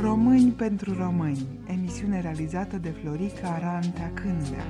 Români pentru români, emisiune realizată de Florica Arantea Cândea.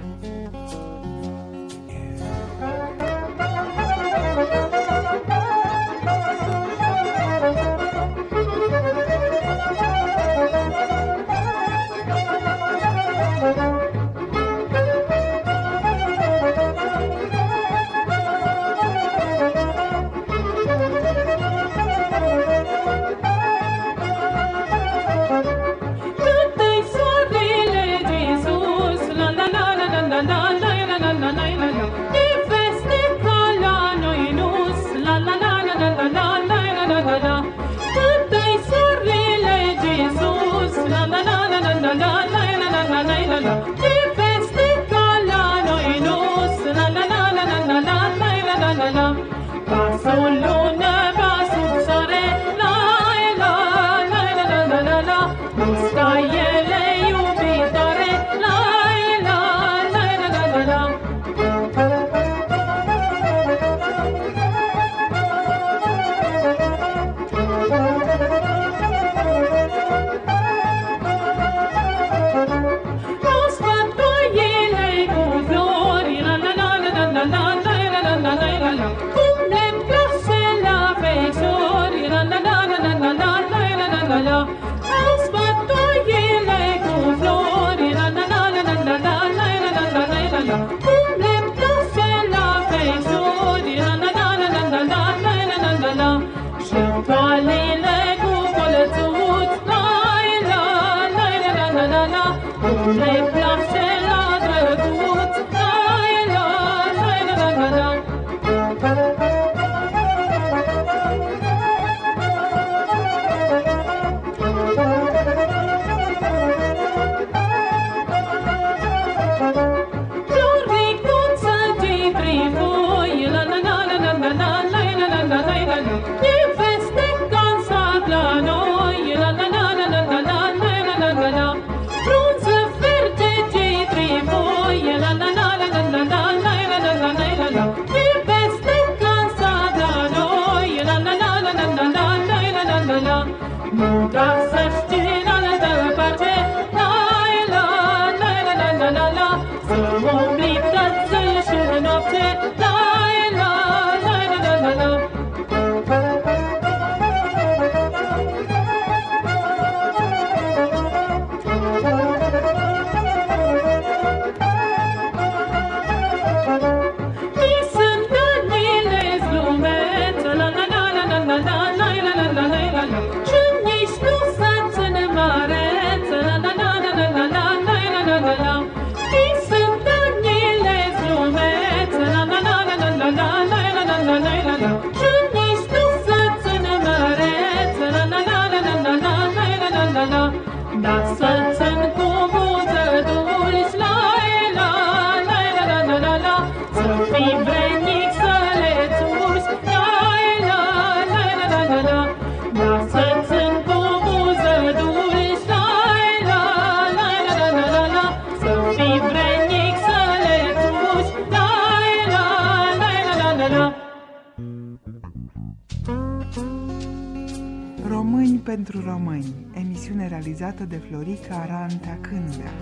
caracterizată de Florica Arantea Cândea.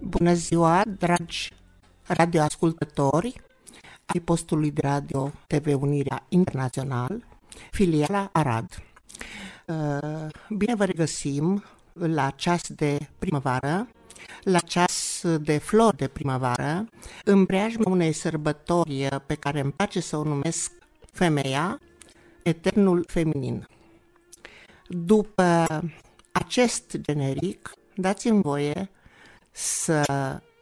Bună ziua, dragi radioascultători ai postului de radio TV Unirea Internațional, filiala Arad. Uh, bine vă regăsim la ceas de primăvară, la ceas de flori de primăvară, în preajma unei sărbători pe care îmi place să o numesc femeia, eternul feminin. După acest generic, dați-mi voie să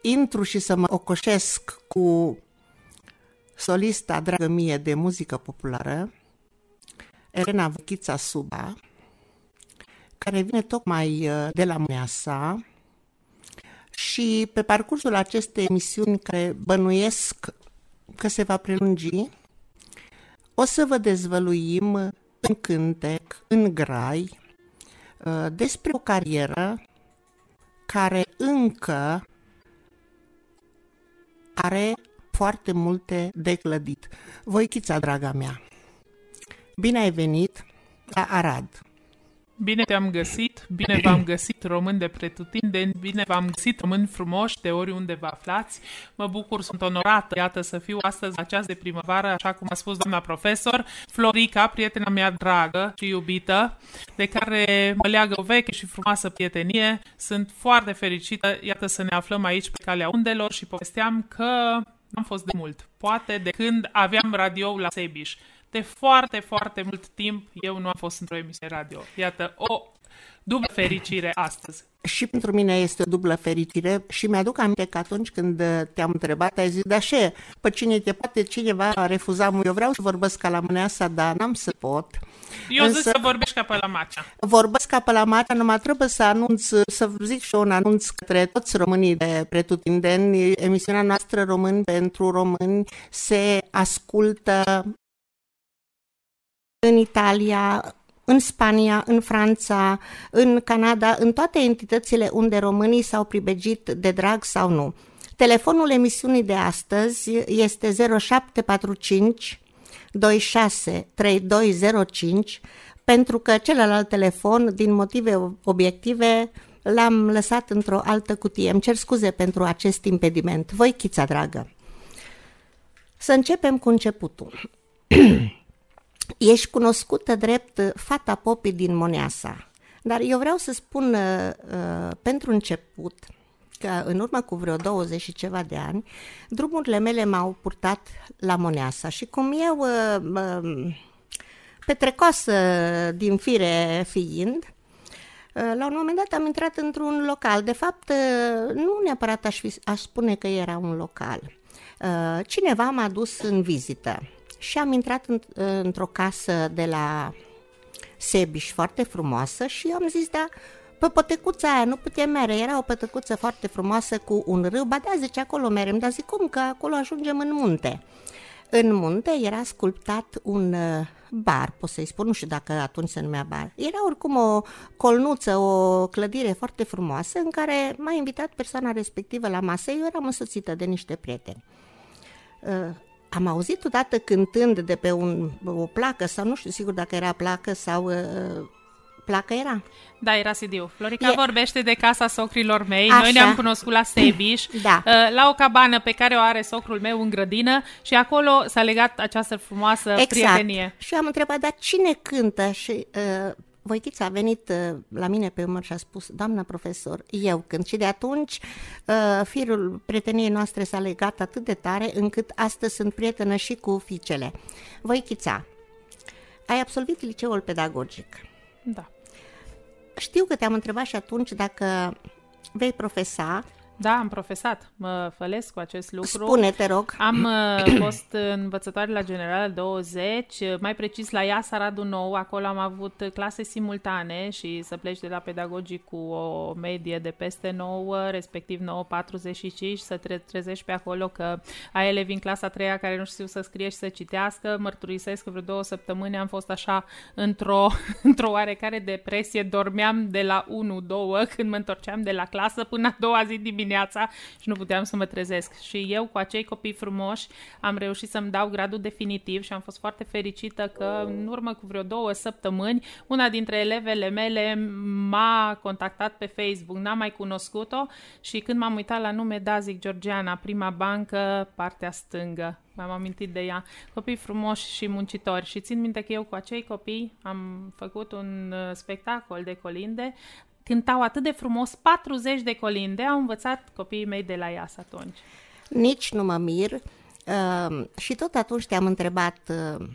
intru și să mă ocoșesc cu solista dragă mie de muzică populară, Elena Văchița Suba, care vine tocmai uh, de la Mneasa și pe parcursul acestei emisiuni care bănuiesc că se va prelungi, o să vă dezvăluim în cântec, în grai, uh, despre o carieră care încă are foarte multe de clădit. Voichița, draga mea, bine ai venit la Arad! Bine te-am găsit, bine v-am găsit români de pretutindeni, bine v-am găsit români frumoși de oriunde vă aflați. Mă bucur, sunt onorată, iată, să fiu astăzi la ceas de primăvară, așa cum a spus doamna profesor, Florica, prietena mea dragă și iubită, de care mă leagă o veche și frumoasă prietenie. Sunt foarte fericită, iată, să ne aflăm aici pe calea undelor și povesteam că am fost de mult, poate de când aveam radio la Sebiș de foarte, foarte mult timp eu nu am fost într-o emisiune radio. Iată, o dublă fericire astăzi. Și pentru mine este o dublă fericire și mi-aduc aminte că atunci când te-am întrebat, ai zis, da ce, pe cine te poate cineva refuza, eu vreau să vorbesc ca la mâneasa, dar n-am să pot. Eu Însă, zic să vorbești ca pe la macea. Vorbesc ca pe la macea, numai trebuie să anunț, să zic și un anunț către toți românii de pretutindeni. Emisiunea noastră Români pentru Români se ascultă în Italia, în Spania, în Franța, în Canada, în toate entitățile unde românii s-au pribegit de drag sau nu. Telefonul emisiunii de astăzi este 0745 26 3205 pentru că celălalt telefon, din motive obiective, l-am lăsat într-o altă cutie. Îmi cer scuze pentru acest impediment. Voi, chița dragă. Să începem cu începutul. Ești cunoscută drept fata popii din Moneasa, dar eu vreau să spun uh, uh, pentru început că în urmă cu vreo 20 și ceva de ani, drumurile mele m-au purtat la Moneasa și cum eu, uh, uh, petrecoasă din fire fiind, uh, la un moment dat am intrat într-un local. De fapt, uh, nu neapărat aș, fi, aș spune că era un local. Uh, cineva m-a dus în vizită și am intrat în, într-o casă de la Sebiș foarte frumoasă și am zis, da, pe pătăcuța aia nu putem mere, era o pătăcuță foarte frumoasă cu un râu, ba da, zice, acolo merem, dar zic, cum, că acolo ajungem în munte. În munte era sculptat un uh, bar, pot să-i spun, nu știu dacă atunci se numea bar. Era oricum o colnuță, o clădire foarte frumoasă în care m-a invitat persoana respectivă la masă. Eu eram însoțită de niște prieteni. Uh, am auzit odată cântând de pe un, o placă, sau nu știu sigur dacă era placă sau uh, placă era. Da, era cd Florica e... vorbește de casa socrilor mei. Așa. Noi ne-am cunoscut la Sebiș, da. uh, la o cabană pe care o are socrul meu în grădină și acolo s-a legat această frumoasă exact. prietenie. Și am întrebat, dar cine cântă? Și uh, Voitița a venit uh, la mine pe umăr și a spus, doamna profesor, eu când și de atunci uh, firul prieteniei noastre s-a legat atât de tare încât astăzi sunt prietenă și cu fiicele. Voitița, ai absolvit liceul pedagogic. Da. Știu că te-am întrebat și atunci dacă vei profesa da, am profesat. Mă fălesc cu acest lucru. Spune, te rog. Am uh, fost învățătoare la General 20, mai precis la IASA Radu Nou. Acolo am avut clase simultane și să pleci de la pedagogic cu o medie de peste 9, respectiv 9,45, să te trezești pe acolo că ai elevi în clasa 3 care nu știu să scrie și să citească. Mărturisesc că vreo două săptămâni am fost așa într-o, într-o oarecare depresie. Dormeam de la 1-2 când mă întorceam de la clasă până a doua zi dimineața dimineața și nu puteam să mă trezesc. Și eu cu acei copii frumoși am reușit să-mi dau gradul definitiv și am fost foarte fericită că în urmă cu vreo două săptămâni una dintre elevele mele m-a contactat pe Facebook, n-am mai cunoscut-o și când m-am uitat la nume, da, zic Georgiana, prima bancă, partea stângă. M-am amintit de ea. Copii frumoși și muncitori. Și țin minte că eu cu acei copii am făcut un uh, spectacol de colinde cântau atât de frumos, 40 de colinde, au învățat copiii mei de la IAS atunci. Nici nu mă mir uh, și tot atunci te-am întrebat, uh,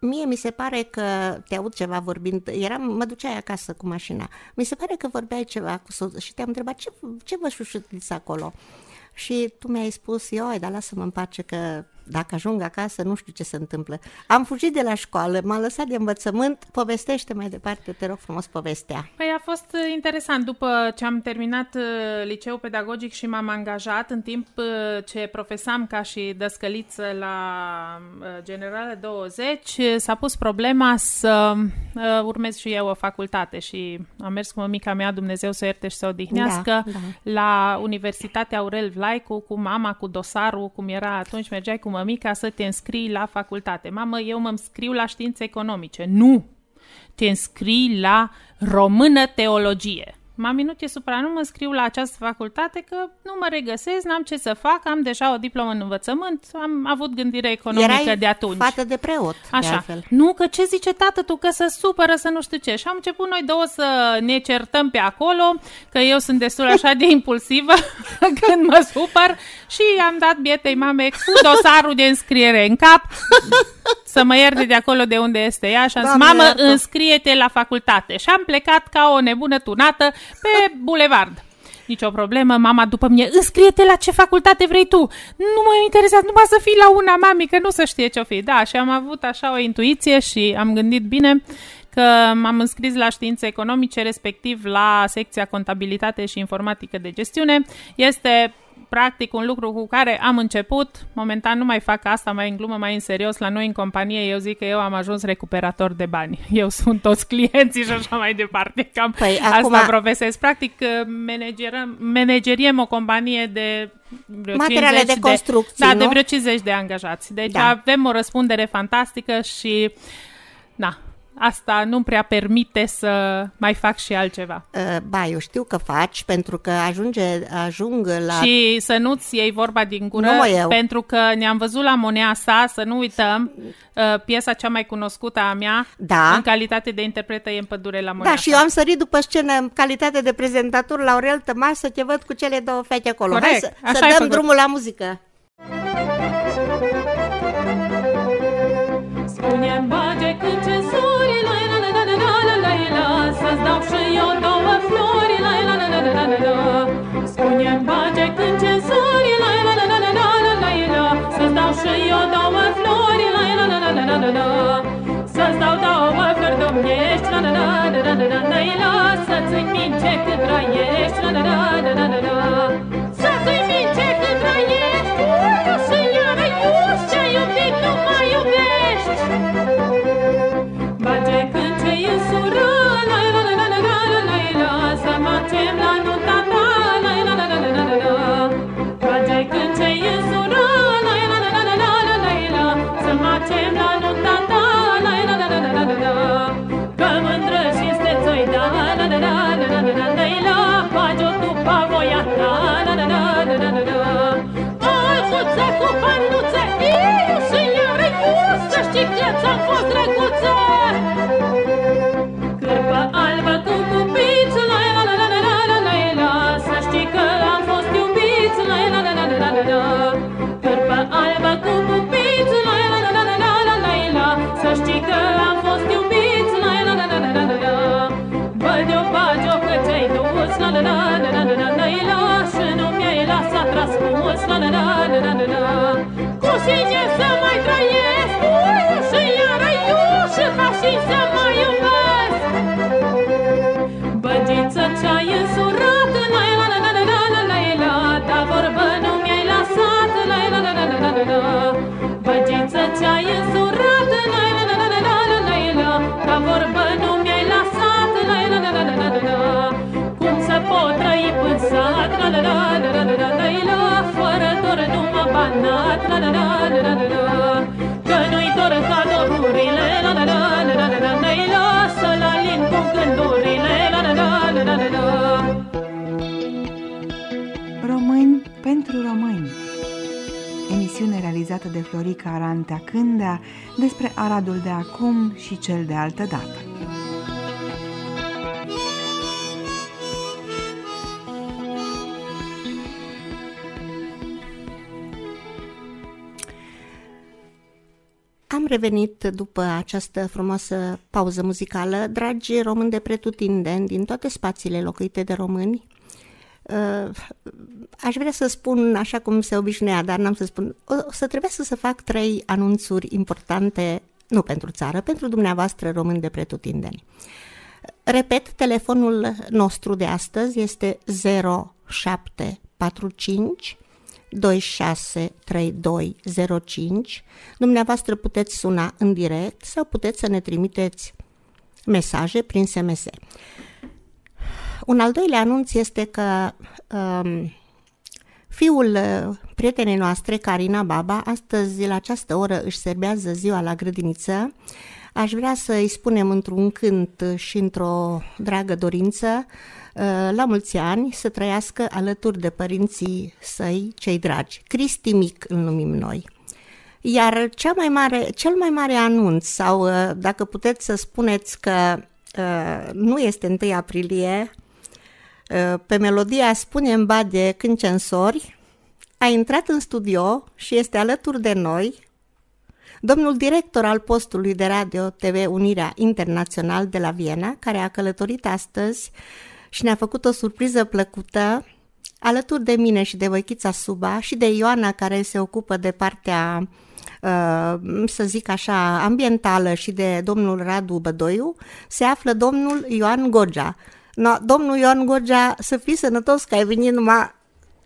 mie mi se pare că te aud ceva vorbind, eram, mă duceai acasă cu mașina, mi se pare că vorbeai ceva cu soț și te-am întrebat ce, ce vă șușutiți acolo? Și tu mi-ai spus, ioi, dar lasă-mă în pace că dacă ajung acasă, nu știu ce se întâmplă. Am fugit de la școală, m-am lăsat de învățământ, povestește mai departe, te rog frumos, povestea. Păi a fost uh, interesant. După ce am terminat uh, liceul pedagogic și m-am angajat, în timp uh, ce profesam ca și dăscăliță la uh, Generală 20, uh, s-a pus problema să uh, urmez și eu o facultate și am mers cu mămica mea, Dumnezeu să o ierte și să o odihnească, Da, da. la Universitatea Aurel Vlaicu, cu mama, cu dosarul, cum era atunci, mergeai cu mămica să te înscrii la facultate. Mamă, eu mă înscriu la științe economice. Nu! Te înscrii la română teologie. M-am minut e supra, nu mă scriu la această facultate că nu mă regăsesc, n-am ce să fac, am deja o diplomă în învățământ, am avut gândire economică Erai de atunci. fată de preot, de Așa. altfel. Nu, că ce zice tată tu, că să supără, să nu știu ce. Și am început noi două să ne certăm pe acolo, că eu sunt destul așa de impulsivă când mă supăr și am dat bietei mame cu dosarul de înscriere în cap să mă ierte de acolo de unde este ea și am zis, Doamne mamă, iartă." înscrie-te la facultate. Și am plecat ca o nebună tunată pe bulevard. Nici o problemă, mama după mine, înscrie-te la ce facultate vrei tu. Nu mă interesează numai să fii la una, mami, că nu să știe ce-o fi. Da, și am avut așa o intuiție și am gândit bine că m-am înscris la științe economice, respectiv la secția contabilitate și informatică de gestiune. Este practic un lucru cu care am început. Momentan nu mai fac asta, mai în glumă, mai în serios. La noi în companie eu zic că eu am ajuns recuperator de bani. Eu sunt toți clienții și așa mai departe. Cam Păi, asta acum- profesez. Practic managerăm, manageriem o companie de vreo Materiale 50 de construcții, Da, nu? de vreo 50 de angajați. Deci Da. avem o răspundere fantastică și na, asta nu prea permite să mai fac și altceva. Uh, Ba, eu știu că faci, pentru că ajunge, ajung la... Și să nu-ți iei vorba din gură, Nu mă iau. pentru că ne-am văzut la Monea sa, să nu uităm, uh, piesa cea mai cunoscută a mea, Da. în calitate de interpretă e în pădure la Monea Da, și eu am sărit după scenă în calitate de prezentator la Aurel Tămas să te văd cu cele două fete acolo. Hai Corect, să, așa să ai dăm făcut. drumul la muzică. Spune-mi bage când Spune-mi bage când ce suri la la la la la la la la la Să-ți dau și eu două flori la la la la la la la la Să-ți dau două flori domnești la la la la la la la la la Să-ți mince cât trăiești la la la la la la la răspuns, la la la la la la la Cu cine să mai trăiesc, ui, și iară iu Și ca și să mai iubesc Băgiță ce-ai însurat, la la la la la la la la la Dar vorbă nu mi-ai lăsat, la la la la la la la la Băgiță ce-ai însurat, la la la la la Că nu-i dor ca dorurile la la la la la la Ne-i lasă la lin cu gândurile la la la la la la Români pentru români Emisiune realizată de Florica Arantea Cândea despre Aradul de acum și cel de altă dată. Revenit după această frumoasă pauză muzicală. Dragi români de pretutindeni, din toate spațiile locuite de români, uh, aș vrea să spun așa cum se obișnuia, dar n-am să spun, o, o să trebuiască să fac trei anunțuri importante, nu pentru țară, pentru dumneavoastră români de pretutindeni. Repet, telefonul nostru de astăzi este 0745 263205. Dumneavoastră puteți suna în direct sau puteți să ne trimiteți mesaje prin SMS. Un al doilea anunț este că um, fiul uh, prietenei noastre, Carina Baba, astăzi la această oră își serbează ziua la grădiniță. Aș vrea să îi spunem într-un cânt și într-o dragă dorință uh, la mulți ani să trăiască alături de părinții săi cei dragi. Cristi Mic îl numim noi. Iar cea mai mare, cel mai mare anunț, sau uh, dacă puteți să spuneți că uh, nu este 1 aprilie, uh, pe melodia Spune-mi Bade Câncensori, a intrat în studio și este alături de noi domnul director al postului de radio TV Unirea Internațional de la Viena, care a călătorit astăzi și ne-a făcut o surpriză plăcută alături de mine și de Voichița Suba și de Ioana care se ocupă de partea Uh, să zic așa, ambientală și de domnul Radu Bădoiu, se află domnul Ioan Gogea. No, domnul Ioan Gogea, să fii sănătos că ai venit numai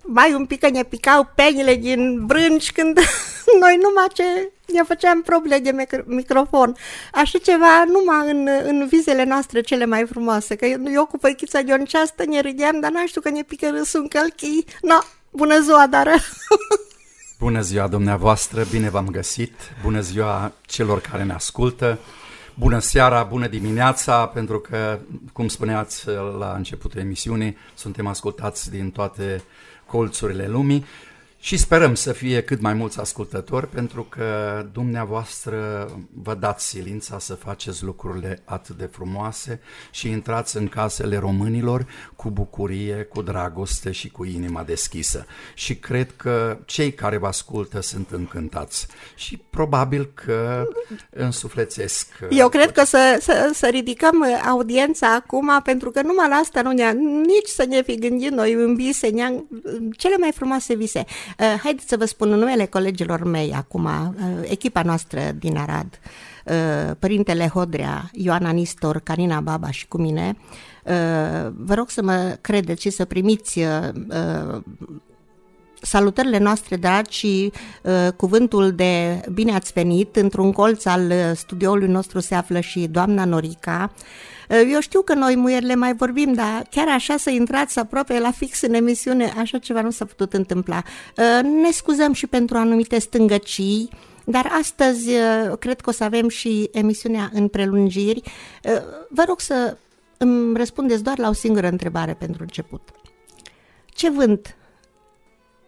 mai un pic că ne picau penile din brânci când noi numai ce ne făceam probleme de mic- microfon. Așa ceva numai în, în vizele noastre cele mai frumoase, că eu cu păichița de ceastă ne râdeam, dar n știu că ne pică râsul în călchii. No, bună ziua, dar... Bună ziua dumneavoastră, bine v-am găsit, bună ziua celor care ne ascultă, bună seara, bună dimineața, pentru că, cum spuneați la începutul emisiunii, suntem ascultați din toate colțurile lumii și sperăm să fie cât mai mulți ascultători pentru că dumneavoastră vă dați silința să faceți lucrurile atât de frumoase și intrați în casele românilor cu bucurie, cu dragoste și cu inima deschisă. Și cred că cei care vă ascultă sunt încântați și probabil că însuflețesc. Eu cred că să, să, să ridicăm audiența acum pentru că numai la asta nu ne nici să ne fi gândit noi în vise, ne cele mai frumoase vise. Uh, haideți să vă spun numele colegilor mei acum, uh, echipa noastră din Arad, uh, părintele Hodrea, Ioana Nistor, Carina Baba și cu mine. Vă rog să mă credeți și să primiți salutările noastre dragi și uh, cuvântul de bine ați venit. Într-un colț al studioului nostru se află și doamna Norica. Eu știu că noi, muierile, mai vorbim, dar chiar așa să intrați aproape la fix în emisiune, așa ceva nu s-a putut întâmpla. Ne scuzăm și pentru anumite stângăcii, dar astăzi cred că o să avem și emisiunea în prelungiri. Vă rog să îmi răspundeți doar la o singură întrebare pentru început. Ce vânt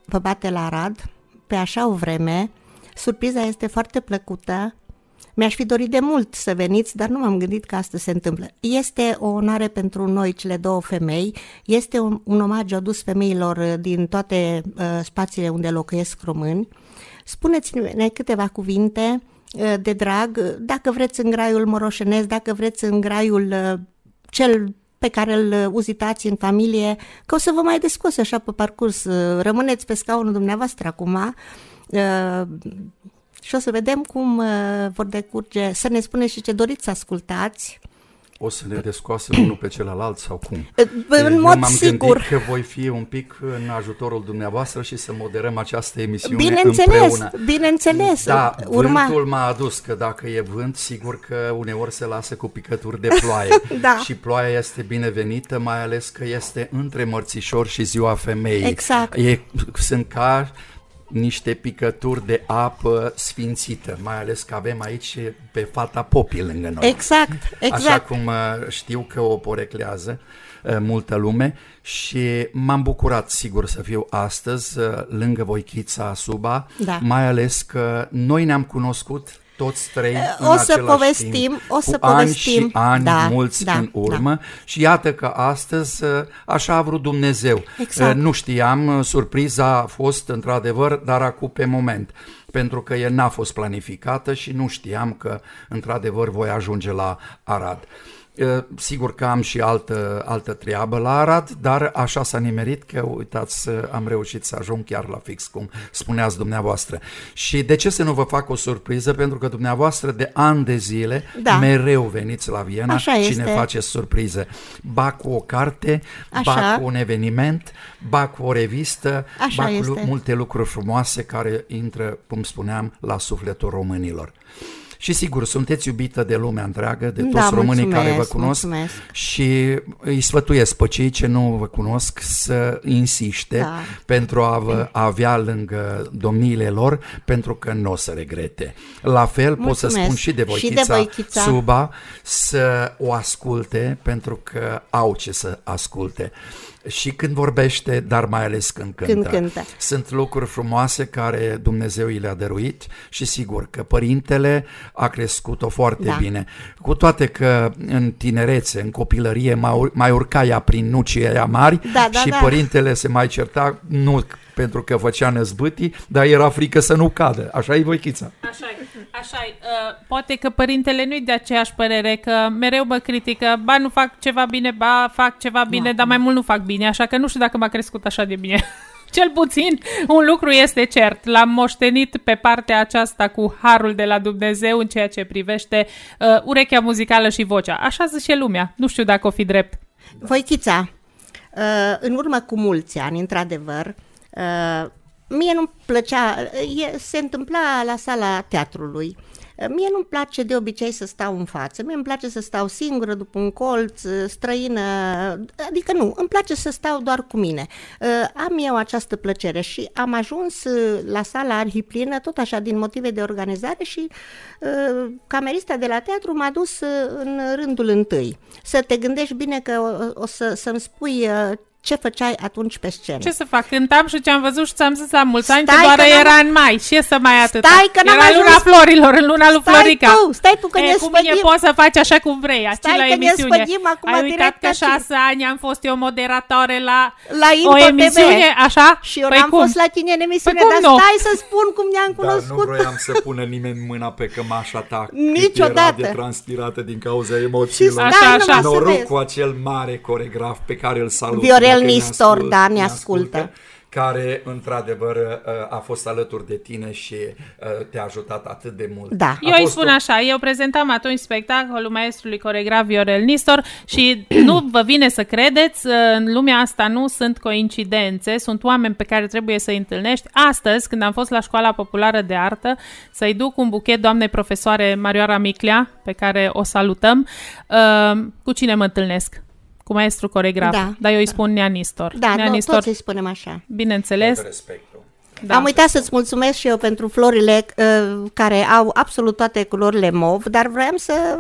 vă bate la Arad pe așa o vreme? Surpriza este foarte plăcută mi-aș fi dorit de mult să veniți, dar nu m-am gândit că asta se întâmplă. Este o onoare pentru noi, cele două femei, este un, un omagiu adus femeilor uh, din toate uh, spațiile unde locuiesc români. Spuneți-ne câteva cuvinte uh, de drag, dacă vreți în graiul moroșenesc, dacă vreți în graiul uh, cel pe care îl uh, uzitați în familie, că o să vă mai descos așa pe parcurs. Uh, rămâneți pe scaunul dumneavoastră acum și o să vedem cum uh, vor decurge, să ne spuneți și ce doriți să ascultați. O să ne descoasem unul pe celălalt sau cum? În mod m-am sigur. gândit că voi fi un pic în ajutorul dumneavoastră și să moderăm această emisiune bineînțeles, împreună. Bineînțeles, Da, Urma... vântul m-a adus, că dacă e vânt, sigur că uneori se lasă cu picături de ploaie. da. Și ploaia este binevenită, mai ales că este între mărțișor și ziua femeii. Exact. E, sunt ca niște picături de apă sfințită, mai ales că avem aici pe fata popii lângă noi. Exact, exact. Așa cum uh, știu că o poreclează uh, multă lume și m-am bucurat sigur să fiu astăzi uh, lângă Voichița Suba, Da. mai ales că noi ne-am cunoscut toți trei în O să același povestim, timp, o să cu ani povestim. și ani Da, mulți da, în urmă și iată că astăzi uh, așa a vrut Dumnezeu. Exact. Uh, Nu știam, uh, surpriza a fost într-adevăr, dar acum pe moment pentru că el n-a fost planificată și nu știam că într-adevăr voi ajunge la Arad. Uh, Sigur că am și altă, altă treabă la Arad, dar așa s-a nimerit că, uitați, uh, am reușit să ajung chiar la fix, cum spuneați dumneavoastră. Și de ce să nu vă fac o surpriză? Pentru că dumneavoastră de ani de zile Da. mereu veniți la Viena Așa și este. ne faceți surprize. Ba cu o carte, ba Așa. cu un eveniment, ba cu o revistă, Așa ba cu este. lu- multe lucruri frumoase care intră, cum spuneam, la sufletul românilor. Și sigur, sunteți iubită de lumea întreagă, de toți Da, românii care vă mulțumesc, cunosc mulțumesc. și îi sfătuiesc pe cei ce nu vă cunosc să insiste Da. pentru a vă avea lângă domniile lor, pentru că nu o să regrete. La fel pot să Mulțumesc. spun și de Și de Voichița, Voichița. Suba să o asculte, pentru că au ce să asculte. Și când vorbește, dar mai ales când cântă. Când cântă. Sunt lucruri frumoase care Dumnezeu i le-a dăruit și sigur că părintele a crescut-o foarte Da. bine. Cu toate că în tinerețe, în copilărie, mai, ur- mai urca ea prin nucii aia mari Da, da, și da. părintele se mai certa, nu pentru că făcea năzbâtii, dar era frică să nu cadă. Așa e voichița. Așa așa uh, Poate că părintele nu-i de aceeași părere, că mereu mă critică, ba nu fac ceva bine, ba fac ceva bine, Da. dar mai mult nu fac bine, așa că nu știu dacă m-a crescut așa de bine. Cel puțin un lucru este cert, l-am moștenit pe partea aceasta cu harul de la Dumnezeu în ceea ce privește uh, urechea muzicală și vocea. Așa zice lumea, nu știu dacă o fi drept. Voichița, uh, în urmă cu mulți ani, într-adevăr, uh, mie nu-mi plăcea, e, se întâmpla la sala teatrului. Uh, Mie nu-mi place de obicei să stau în față, mie îmi place să stau singură după un colț, uh, străină, adică nu, îmi place să stau doar cu mine. Uh, Am eu această plăcere și am ajuns uh, la sala arhiplină tot așa din motive de organizare și uh, camerista de la teatru m-a dus uh, în rândul întâi. Să te gândești bine că o, o să, să-mi spui uh, ce făceai atunci pe scenă. Ce să fac? Cântam și ce-am văzut și ți-am zis la mulți ani că Stai doar că n-am- era în mai. Ce să mai atât? Stai că n-am Era ajuns- luna florilor, în luna lui Stai Florica. tu, stai tu că e, ne cu mine spădim. poți să faci așa cum vrei, aici Stai la că ne emisiune. spădim acum Ai uitat direct că aici. șase ani am fost eu moderatoare la, La o Info TV. emisiune, așa? Și eu păi n-am cum? fost la tine în emisiune, Păi cum dar nu? stai să spun cum ne-am Dar nu cunoscut. vroiam să pună nimeni mâna pe cămașa ta. cât Niciodată. Era de transpirată din cauza emoțiilor. Și Așa, stai așa. numai să Noroc vezi. cu acel mare coregraf pe care îl salut. Viorel dacă ne Nistor, ascult- da, ne ascultă. Care, într-adevăr, a fost alături de tine și uh, te-a ajutat atât de mult. Da. A Eu îi fost spun o- așa, eu prezentam atunci spectacolul maestrului coregraf Viorel Nistor și nu vă vine să credeți, în lumea asta nu sunt coincidențe, sunt oameni pe care trebuie să-i întâlnești. Astăzi, când am fost la Școala Populară de Artă, să-i duc un buchet doamnei profesoare Marioara Miclea, pe care o salutăm, uh, cu cine mă întâlnesc? Cu maestru coregraf, Da, dar eu îi spun Nea Nistor. Da, Nea no, Nistor, toți îi spunem așa. bineînțeles, Respectul. da. Am uitat să-ți mulțumesc și eu pentru florile uh, care au absolut toate culorile mov, dar vreau să...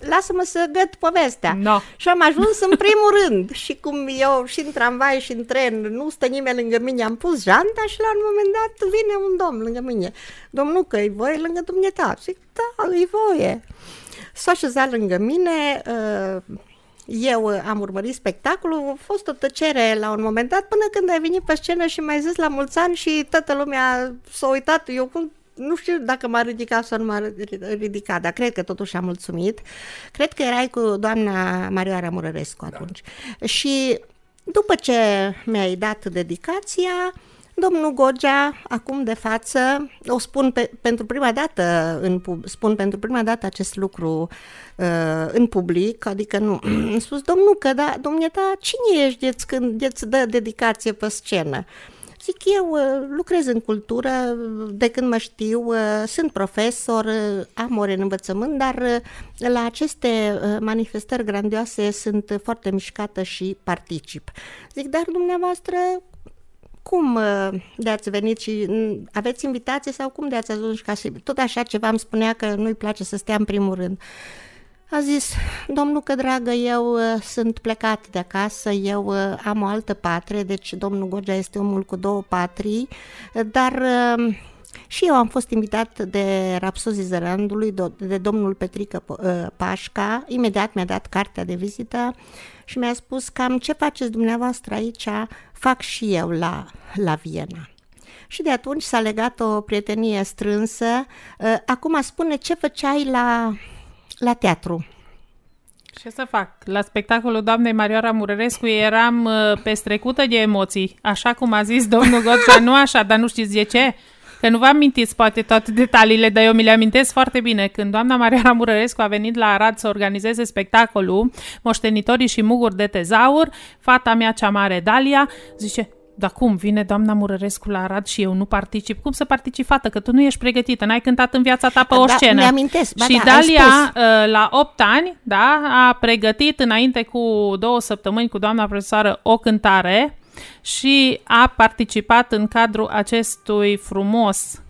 Lasă-mă să găt povestea. No. Și am ajuns în primul rând. Și cum eu și în tramvai și în tren nu stă nimeni lângă mine, am pus janta și la un moment dat vine un domn lângă mine. Domnul, că e voie lângă dumneata. Zic, da, e voie. S-a așezat lângă mine, uh, eu uh, am urmărit spectacolul, a fost o tăcere la un moment dat până când ai venit pe scenă și mi-ai zis la mulți ani și toată lumea s-a uitat, eu cum nu știu dacă m-a ridicat sau nu m-a ri- ridicat, dar cred că totuși am mulțumit. Cred că erai cu doamna Marioara Murărescu atunci. Și după ce mi-ai dat dedicația, Domnul Gogea, acum de față, o spun pe, pentru prima dată, în, pub- spun pentru prima dată acest lucru uh, în public, adică nu, am spus, domnul că, da, domneta, cine ești de-ți, când de-ți dă dedicație pe scenă? Zic, eu uh, lucrez în cultură de când mă știu, uh, sunt profesor, uh, am ore în învățământ, dar uh, la aceste uh, manifestări grandioase sunt foarte mișcată și particip. Zic, dar dumneavoastră cum uh, de-ați venit și mm, aveți invitație sau cum de-ați ajuns ca și tot așa ceva îmi spunea că nu-i place să stea în primul rând. A zis, domnul că dragă, eu uh, sunt plecat de acasă, eu uh, am o altă patrie, deci domnul Gorgea este omul cu două patrii, uh, dar uh, și eu am fost invitat de Rapsozii Zărandului, do- de domnul Petrică Po- uh, Pașca, imediat mi-a dat cartea de vizită și mi-a spus cam ce faceți dumneavoastră aici, fac și eu la, la Viena. Și de atunci s-a legat o prietenie strânsă. Uh, Acum spune ce făceai la, la teatru. Ce să fac? La spectacolul doamnei Marioara Murărescu eram uh, pestrecută de emoții, așa cum a zis domnul Gocea, nu așa, dar nu știți de ce? Că nu vă amintiți poate toate detaliile, dar eu mi le amintesc foarte bine. Când doamna Mariana Murărescu a venit la Arad să organizeze spectacolul Moștenitorii și muguri de tezaur, fata mea cea mare, Dalia, zice, dar cum, vine doamna Murărescu la Arad și eu nu particip? Cum să particip, fată, că tu nu ești pregătită, n-ai cântat în viața ta pe o Da, scenă. mi-amintesc, ba și da, ai Dalia, spus. uh, la 8 ani, da, a pregătit înainte cu două săptămâni cu doamna profesoară o cântare și a participat în cadrul acestui frumos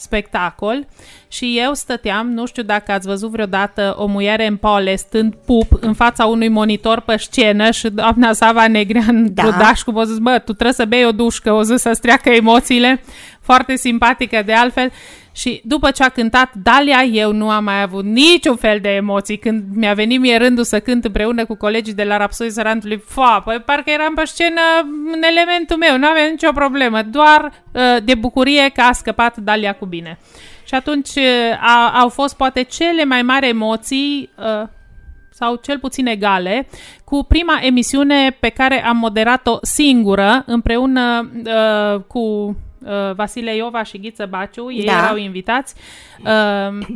spectacol și eu stăteam, nu știu dacă ați văzut vreodată o muiere în pole stând pup în fața unui monitor pe scenă și doamna Sava Negrean Da. da. Budașcu a zis, bă, tu trebuie să bei o dușcă, o zis să-ți treacă emoțiile, foarte simpatică de altfel. Și după ce a cântat Dalia, eu nu am mai avut niciun fel de emoții. Când mi-a venit mie rândul să cânt împreună cu colegii de la Rapsodii Sărantului, fa, păi parcă eram pe scenă în elementul meu, nu aveam nicio problemă, doar uh, de bucurie că a scăpat Dalia cu bine. Și atunci uh, a, au fost poate cele mai mari emoții uh, sau cel puțin egale, cu prima emisiune pe care am moderat-o singură, împreună uh, cu uh, Vasile Iova și Ghiță Baciu, ei Da. erau invitați uh,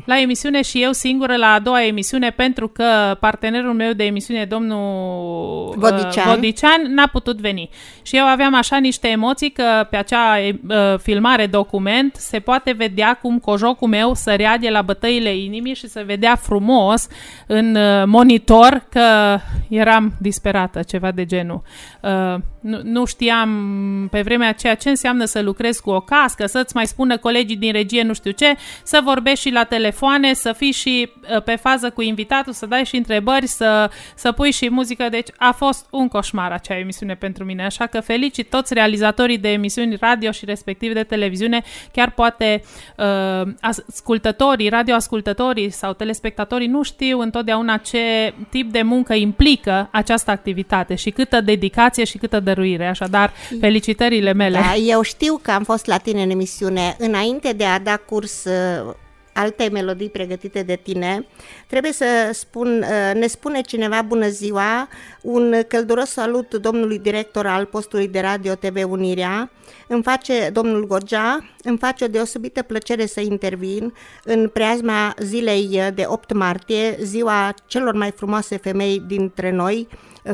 la emisiune și eu singură la a doua emisiune, pentru că partenerul meu de emisiune, domnul uh, Vodician. Vodician, n-a putut veni. Și eu aveam așa niște emoții că pe acea uh, filmare document se poate vedea cum cojocul meu sărea de la bătăile inimii și se vedea frumos în uh, monitor că eram disperată, ceva de genul. Uh, nu, nu știam pe vremea aceea ce înseamnă să lucrezi cu o cască, să-ți mai spună colegii din regie nu știu ce, să vorbești și la telefoane, să fii și uh, pe fază cu invitatul, să dai și întrebări, să, să pui și muzică. Deci a fost un coșmar acea emisiune pentru mine, așa că felicit toți realizatorii de emisiuni radio și respectiv de televiziune, chiar poate uh, ascultătorii, radioascultătorii sau telespectatorii nu știu întotdeauna ce tip de muncă implică această activitate și câtă dedicație și câtă dăruire. Așadar, felicitările mele. Da, eu știu că am fost la tine în emisiune. Înainte de a da curs uh, alte melodii pregătite de tine, trebuie să spun, uh, ne spune cineva bună ziua, un călduros salut domnului director al postului de radio TV Unirea, îmi face domnul Gorgea, îmi face o deosebită plăcere să intervin în preajma zilei de 8 martie, ziua celor mai frumoase femei dintre noi,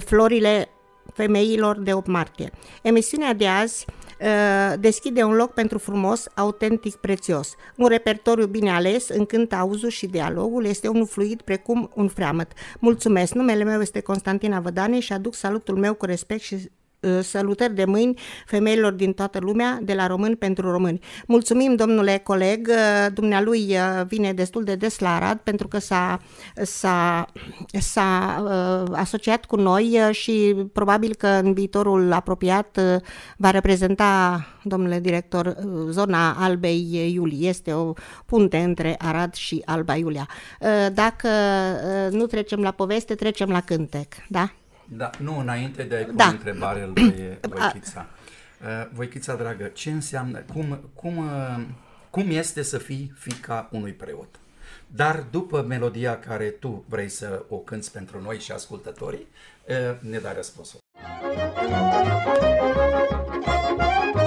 florile femeilor de 8 martie. Emisiunea de azi uh, deschide un loc pentru frumos, autentic, prețios. Un repertoriu bine ales, încântă auzul și dialogul, este unul fluid precum un freamăt. Mulțumesc! Numele meu este Constantina Vădane și aduc salutul meu cu respect și uh, salutări de mâini femeilor din toată lumea, de la români pentru români. Mulțumim, domnule coleg, uh, dumnealui uh, vine destul de des la Arad pentru că s-a, s-a, s-a uh, asociat cu noi uh, și probabil că în viitorul apropiat uh, va reprezenta, domnule director, uh, zona Albei Iulii. Este o punte între Arad și Alba Iulia. Uh, Dacă uh, nu trecem la poveste, trecem la cântec, da? Da, nu, înainte de a-i pune Da. întrebare lui Voichița. Uh, Voichița, dragă, ce înseamnă, cum, cum, uh, cum este să fii fica unui preot? Dar după melodia care tu vrei să o cânți pentru noi și ascultătorii, uh, ne dai răspunsul. Drag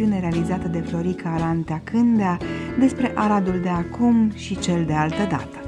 Emisiune realizată de Florica Arantea Cândea despre Aradul de acum și cel de altă dată.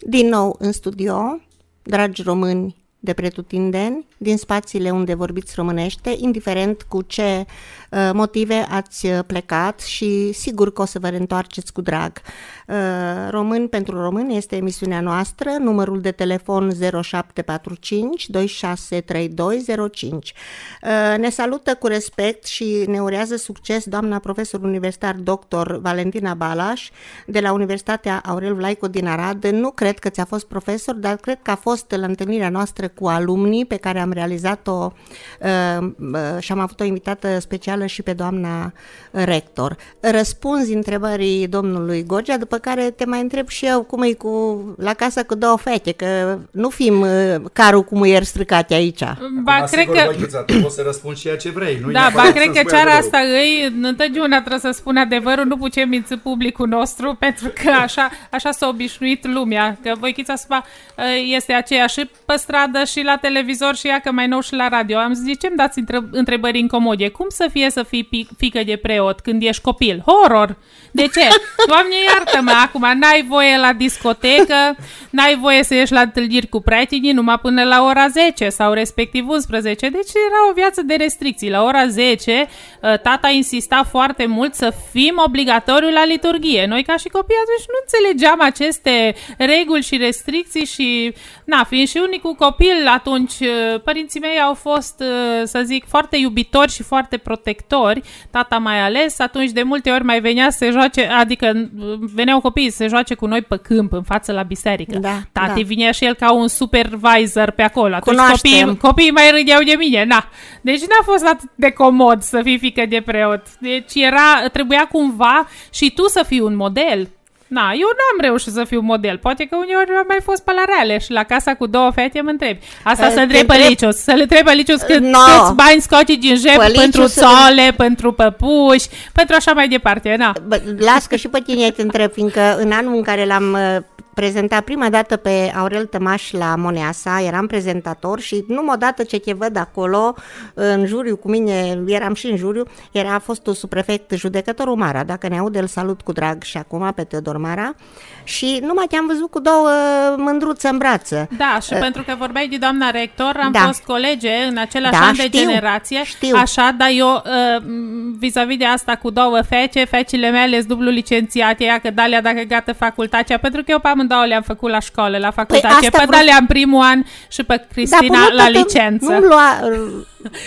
Din nou în studio, dragi români de pretutindeni, din spațiile unde vorbiți românește, indiferent cu ce uh, motive ați uh, plecat și sigur că o să vă reîntoarceți cu drag. Uh, Român pentru români este emisiunea noastră, numărul de telefon 0745 263205. Uh, ne salută cu respect și ne urează succes doamna profesor universitar dr. Valentina Balaș de la Universitatea Aurel Vlaicu din Arad. Nu cred că ți-a fost profesor, dar cred că a fost la întâlnirea noastră cu alumnii pe care am realizat-o uh, uh, și am avut o invitată specială și pe doamna rector. Răspunzi întrebării domnului Gorgia, după care te mai întreb și eu cum e cu la casa cu două fete, că nu fim uh, carul cu muieri stricate aici. Ba, Acum, cred sigur, că... Băghița, tu poți să răspunzi ceea ce vrei. Nu Da, ba, cred că ceara asta îi, întotdeauna trebuie să spun adevărul, nu putem minți publicul nostru, pentru că așa, așa s-a obișnuit lumea, că Voichița Spa uh, este aceeași și pe stradă și la televizor și ea că mai nou și la radio. Am zis, ce-mi dați între- întrebări incomode? Cum să fie să fii pi- fică de preot când ești copil? Horror! De ce? Doamne iartă-mă, acum n-ai voie la discotecă, n-ai voie să ieși la întâlniri cu prietenii numai până la ora 10 sau respectiv 11. Deci era o viață de restricții. La ora 10, uh, tata insista foarte mult să fim obligatoriu la liturghie. Noi ca și copii atunci nu înțelegeam aceste reguli și restricții și, na, fiind și unicul copil atunci, uh, părinții mei au fost, uh, să zic, foarte iubitori și foarte protectori, tata mai ales, atunci de multe ori mai venea să se joace, adică uh, veneau copiii să se joace cu noi pe câmp, în față la biserică. Da, Tati da. vinea și el ca un supervisor pe acolo. Atunci Cunoaștem. copiii, copiii mai râdeau de mine, na. Deci n-a fost atât de comod să fii fică de preot. Deci era, trebuia cumva și tu să fii un model. Na, eu n-am reușit să fiu model. Poate că uneori am mai fost pe la reale și la casa cu două fete mă întreb. Asta Eh, să te întreb pe întreb- Licius. Să le întreb pe Licius cât, No. câți bani scoate din jeb Pe Liciu pentru să- țole, pentru păpuși, pentru așa mai departe. Na. Bă, las că și pe tine te întreb, fiindcă în anul în care l-am uh, prezentat prima dată pe Aurel Tămaș la Moneasa, eram prezentator și numai odată ce te văd acolo, în juriu cu mine, eram și în juriu, era fostul subprefect judecătorul Mara, dacă ne aude, îl salut cu drag și acum pe Teodor Mara, și numai te-am văzut cu două mândruțe în brață. Da, și pentru că vorbeai de doamna rector, am Da. fost colege în același Da, an de știu, generație, știu. așa, dar eu, uh, m, vis-a-vis de asta cu două fece, fecile mele sunt dublu licențiate, ea că Dalia dacă gata facultatea, pentru că eu pe amândouă le-am făcut la școală, la facultate, asta pe vreau- Dalia în primul an și pe Cristina până la toată- licență. Nu-mi lua...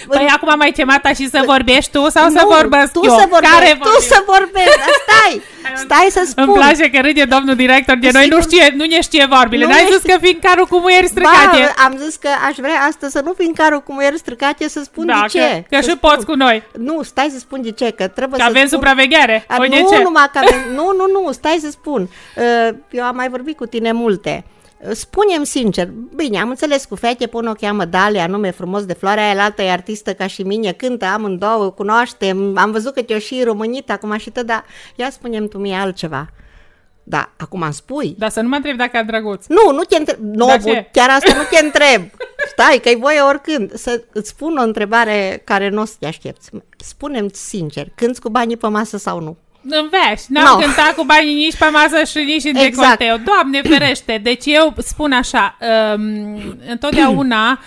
Păi acum mai chemata și să vorbești tu sau să nu, vorbesc tu eu? Să vorbești, Care tu vorbim? să vorbești, dar stai, stai să spun. Îmi place că râde domnul director de noi, nu Sigur. știe, nu ne știe vorbile. Nu N-ai ne zis știe. că fiind carul cu muieri stricate. Ba, am zis că aș vrea astăzi să nu fim carul cu muieri stricate, să spun Da, de ce. că, că Să și spun. poți cu noi. Nu, stai să spun de ce, că trebuie Că să avem spun... supraveghere. A, Păi de nu, ce? numai că avem... Nu, nu, nu, stai să spun. Uh, Eu am mai vorbit cu tine multe. Uh, Spunem sincer, bine, am înțeles cu fete, pun o cheamă Dalia, nume frumos de floarea aia, altă e artistă ca și mine, cântă amândouă, cunoaștem, am văzut că te-o și românit acum și tot, dar ia spunem tu mie altceva. Da, acum îmi spui. Dar să nu mă întreb dacă am drăguț. Nu, nu te întreb. Nu, Dar bu- ce? chiar asta nu te întreb. Stai, că-i voie oricând. Să îți spun o întrebare care nu o să te aștepți. Spune-mi sincer, cânti cu banii pe masă sau nu? În vești, n-am No. cântat cu banii nici pe masă și nici în Exact. decolteu. Doamne ferește! Deci eu spun așa, um, întotdeauna uh,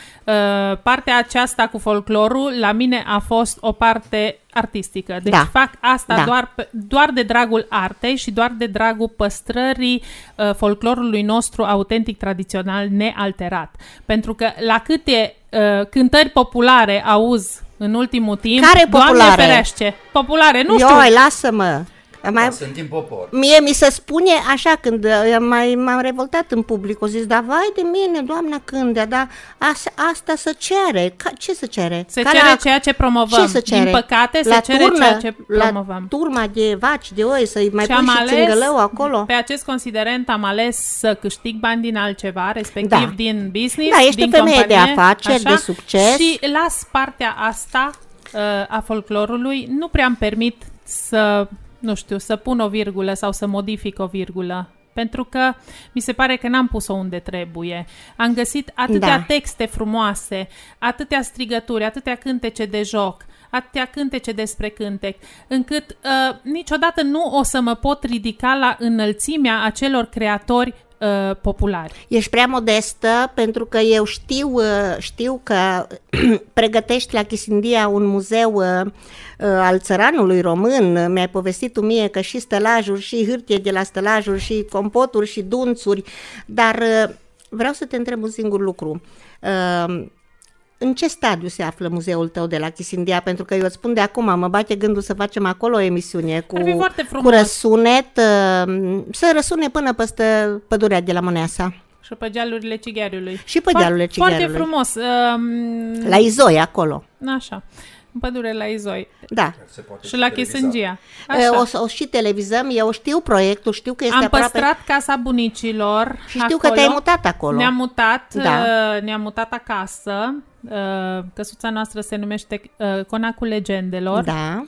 partea aceasta cu folclorul la mine a fost o parte artistică. Deci Da. fac asta Da. doar, pe- doar de dragul artei și doar de dragul păstrării uh, folclorului nostru autentic, tradițional, nealterat. Pentru că la câte uh, cântări populare auzi în ultimul timp, Care Doamne populare? ferește, populare, nu știu, Ioi, lasă-mă! Mai, Da, suntem popor. Mie mi se spune așa când uh, mai, m-am revoltat în public, o zis, da vai de mine, doamna Cândea, dar as, asta se cere, Ca, ce se cere? Se Ca cere la- ceea ce promovăm. Ce se cere? Din păcate, se la cere turnă, ceea ce La promovăm. turma de vaci, de oi, să-i mai și pui am și ales, țângălău acolo. pe acest considerent am ales să câștig bani din altceva, respectiv Da. din business, Da, ești din o femeie de companie, afaceri, de succes. Și las partea asta uh, a folclorului, nu prea îmi permit să, nu știu, să pun o virgulă sau să modific o virgulă. Pentru că mi se pare că n-am pus-o unde trebuie. Am găsit atâtea Da. texte frumoase, atâtea strigături, atâtea cântece de joc, atâtea cântece despre cântec, încât uh, niciodată nu o să mă pot ridica la înălțimea acelor creatori uh, populari. Ești prea modestă pentru că eu știu, uh, știu că pregătești la Chisindia un muzeu uh, uh, al țăranului român. Mi-ai povestit tu mie că și stălajuri, și hârtie de la stălajuri, și compoturi, și dunțuri, dar uh, vreau să te întreb un singur lucru. Uh, în ce stadiu se află muzeul tău de la Chisindia? Pentru că eu îți spun de acum, mă bate gândul să facem acolo o emisiune cu, Ar fi foarte cu frumos. răsunet, uh, să răsune până peste pădurea de la Măneasa. Și pe dealurile Cigheariului. Și pe Foar- dealurile Foarte Cigheariului. frumos. Um, La Izoi, acolo. Așa. În pădure la Izoi. Da. Se poate Și la televiza. Chisingia. E, Așa. O, să- o și televizăm, eu știu proiectul, știu că este Am aproape... păstrat casa bunicilor Și știu că acolo. te-ai mutat acolo. Ne-am mutat, Da. uh, ne-am mutat acasă. Uh, căsuța noastră se numește uh, Conacul Legendelor. Da.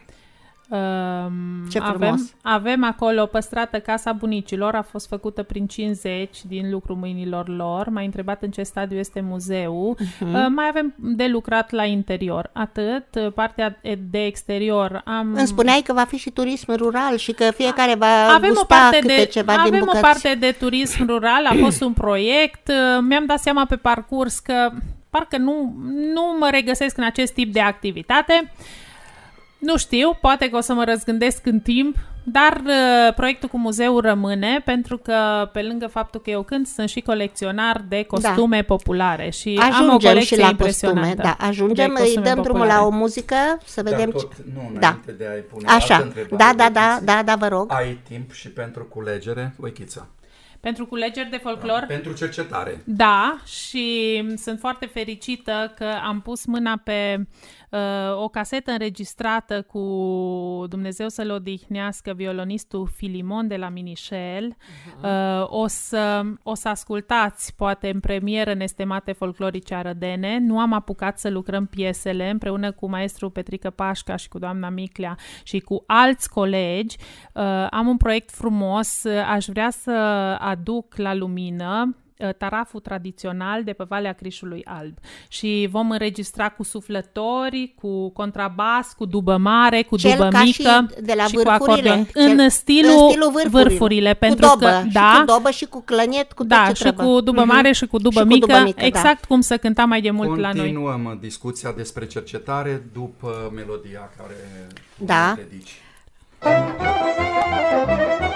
Um, Ce frumos. avem, avem acolo păstrată casa bunicilor, a fost făcută prin 50 din lucru mâinilor lor. M-a întrebat în ce stadiu este muzeul. Mhm. Uh, mai avem de lucrat la interior. Atât, uh, partea de exterior am... Îmi spuneai că va fi și turism rural și că fiecare va avem o gusta parte câte de, ceva avem din o bucăți. parte de turism rural, a fost un proiect. uh, Mi-am dat seama pe parcurs că parcă nu, nu mă regăsesc în acest tip de activitate. Nu știu, poate că o să mă răzgândesc în timp, dar uh, proiectul cu muzeul rămâne pentru că pe lângă faptul că eu cânt, sunt și colecționar de costume populare și am o Ajungem colecție și la impresionantă. costume. Da, ajungem, de îi costume dăm drumul populare. la o muzică, să vedem Dar ce... tot, nu, Da. înainte de a-i pune altă Așa, întrebare, da, da, da, Oichiță, da, da, vă rog. Ai timp și pentru culegere, Oichiță? Pentru culegeri de folclor? Pentru cercetare. Da, și sunt foarte fericită că am pus mâna pe uh, o casetă înregistrată cu Dumnezeu să-l odihnească violonistul Filimon de la Minișel. Uh, o, să, o să ascultați, poate în premieră, Nestemate folclorice arădene. Nu am apucat să lucrăm piesele împreună cu maestru Petrică Pașca și cu doamna Miclea și cu alți colegi. Uh, am un proiect frumos, uh, aș vrea să aduc la lumină uh, taraful tradițional de pe Valea Crișului Alb și vom înregistra cu suflători, cu contrabas, cu dubă mare, cu Cel dubă ca mică și de la și cu vârfurile. acordeon. Cel- în stilul, în stilul vârfurilor. vârfurile, cu pentru dobă, că și da, cu dobă și cu clănet, cu tot da, ce și trebuie. cu dubă Mhm. mare și cu dubă Și cu mică, dubă mică, da. exact cum se cânta mai de mult la noi. Continuăm discuția despre cercetare după melodia care Da. o dedici. Nu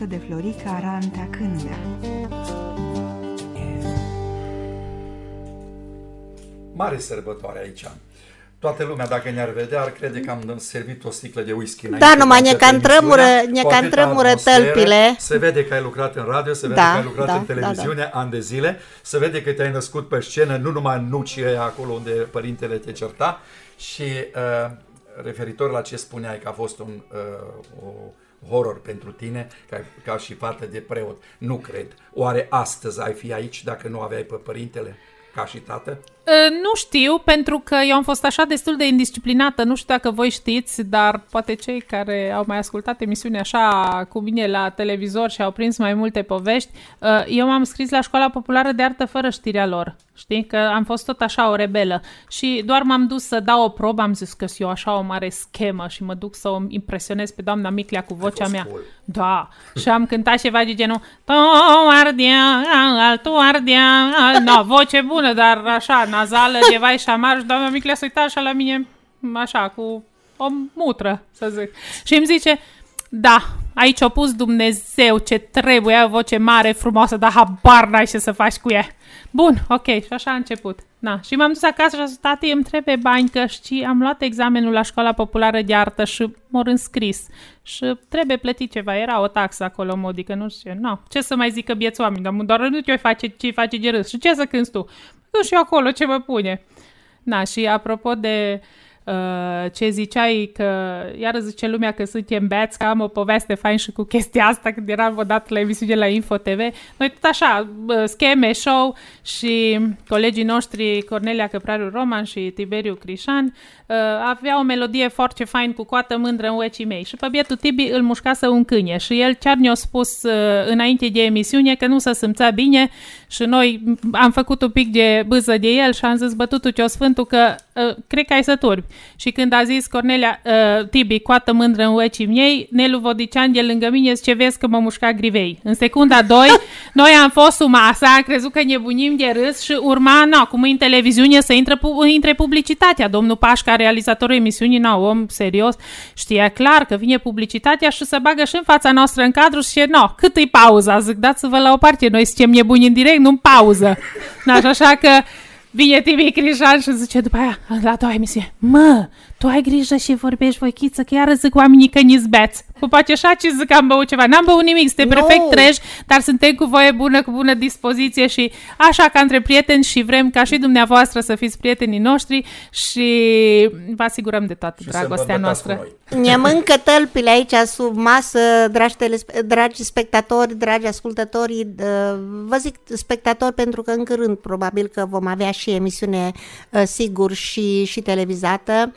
emisiune realizată de Florica Arantea Cândea. Mare sărbătoare aici. Toată lumea, dacă ne-ar vedea, ar crede că am servit o sticlă de whisky înainte Da, numai de ne cam emisiunea, tremură- ne cu cam atâta tremură atmosferă. tălpile. Se vede că ai lucrat în radio, se vede Da, că ai lucrat da, în da, televiziune ani de zile, se vede că te-ai născut pe scenă, nu numai în nucii ăia acolo unde părintele te certa și uh, referitor la ce spuneai că a fost un uh, o horror pentru tine ca, ca și fată de preot. Nu cred. Oare astăzi ai fi aici dacă nu aveai pe părintele ca și tată? Uh, Nu știu, pentru că eu am fost așa destul de indisciplinată, nu știu dacă voi știți, dar poate cei care au mai ascultat emisiunea așa cu mine la televizor și au prins mai multe povești, uh, eu m-am scris la școala populară de artă fără știrea lor. Știi? Că am fost tot așa o rebelă. Și doar m-am dus să dau o probă, am zis că eu așa o mare schemă și mă duc să o impresionez pe doamna Miclea cu vocea fost mea. cool. Da, și am cântat ceva de genul Tu ardeal, tu ardeal No, voce bună, dar așa, nazală, de vai și amar Și doamna Miclea se uita așa la mine Așa, cu o mutră, să zic Și îmi zice Da, aici a pus Dumnezeu ce trebuie Ai o voce mare, frumoasă, dar habar n-ai ce să faci cu ea Bun, ok, și așa a început. Na, și m-am dus acasă și am zis, tati, îmi trebuie bani, că și am luat examenul la școala populară de artă și m-au înscris. Și trebuie plătit ceva, era o taxă acolo modică, nu știu ce. No, ce să mai zică bieți oameni, dar doar nu ce face, ce face de râs. Și ce să cânti tu? Nu și eu acolo ce mă pune. Na, și apropo de uh, ce ziceai că, iară zice lumea că suntem beați, că am o poveste fain și cu chestia asta când eram odată la emisiune la Info TV. Noi tot așa, uh, scheme, show și colegii noștri Cornelia Căprariu Roman și Tiberiu Crișan uh, avea o melodie foarte fain cu coată mândră în uecii mei și pe bietul Tibi îl mușcase un câine și el chiar ne-a spus uh, înainte de emisiune că nu se simțea bine și noi am făcut un pic de bâză de el și am zis bătutul ce sfântul că uh, cred că ai să turbi. Și când a zis Cornelia uh, Tibi, coată mândră în uecii miei, Nelu Vodician de lângă mine zice, vezi că mă mușca grivei. În secunda 2, noi am fost sub masa, am crezut că nebunim de râs și urma, na, cum în televiziune să intre, pu- intre publicitatea. Domnul Pașca, realizatorul emisiunii, na, om serios, știa clar că vine publicitatea și se bagă și în fața noastră în cadru și zice, no, cât e pauza? Zic, dați-vă la o parte, noi suntem nebuni în direct, nu în pauză. Na, și așa că Vine Tibi Crișan și zice după aia, la a doua emisiune, mă, tu ai grijă și vorbești, voichiță, că iară zic oamenii că ni beți. Cu face așa ce zic, am băut ceva. N-am băut nimic, suntem Nu. perfect treji, dar suntem cu voie bună, cu bună dispoziție și așa ca între prieteni și vrem ca și dumneavoastră să fiți prietenii noștri și vă asigurăm de toată Și să dragostea îmbătați cu noastră. noi. Ne mâncă tălpile aici sub masă, dragi, telespe- dragi spectatori, dragi ascultători. uh, Vă zic spectatori pentru că în curând probabil că vom avea și emisiune uh, sigur și, și televizată.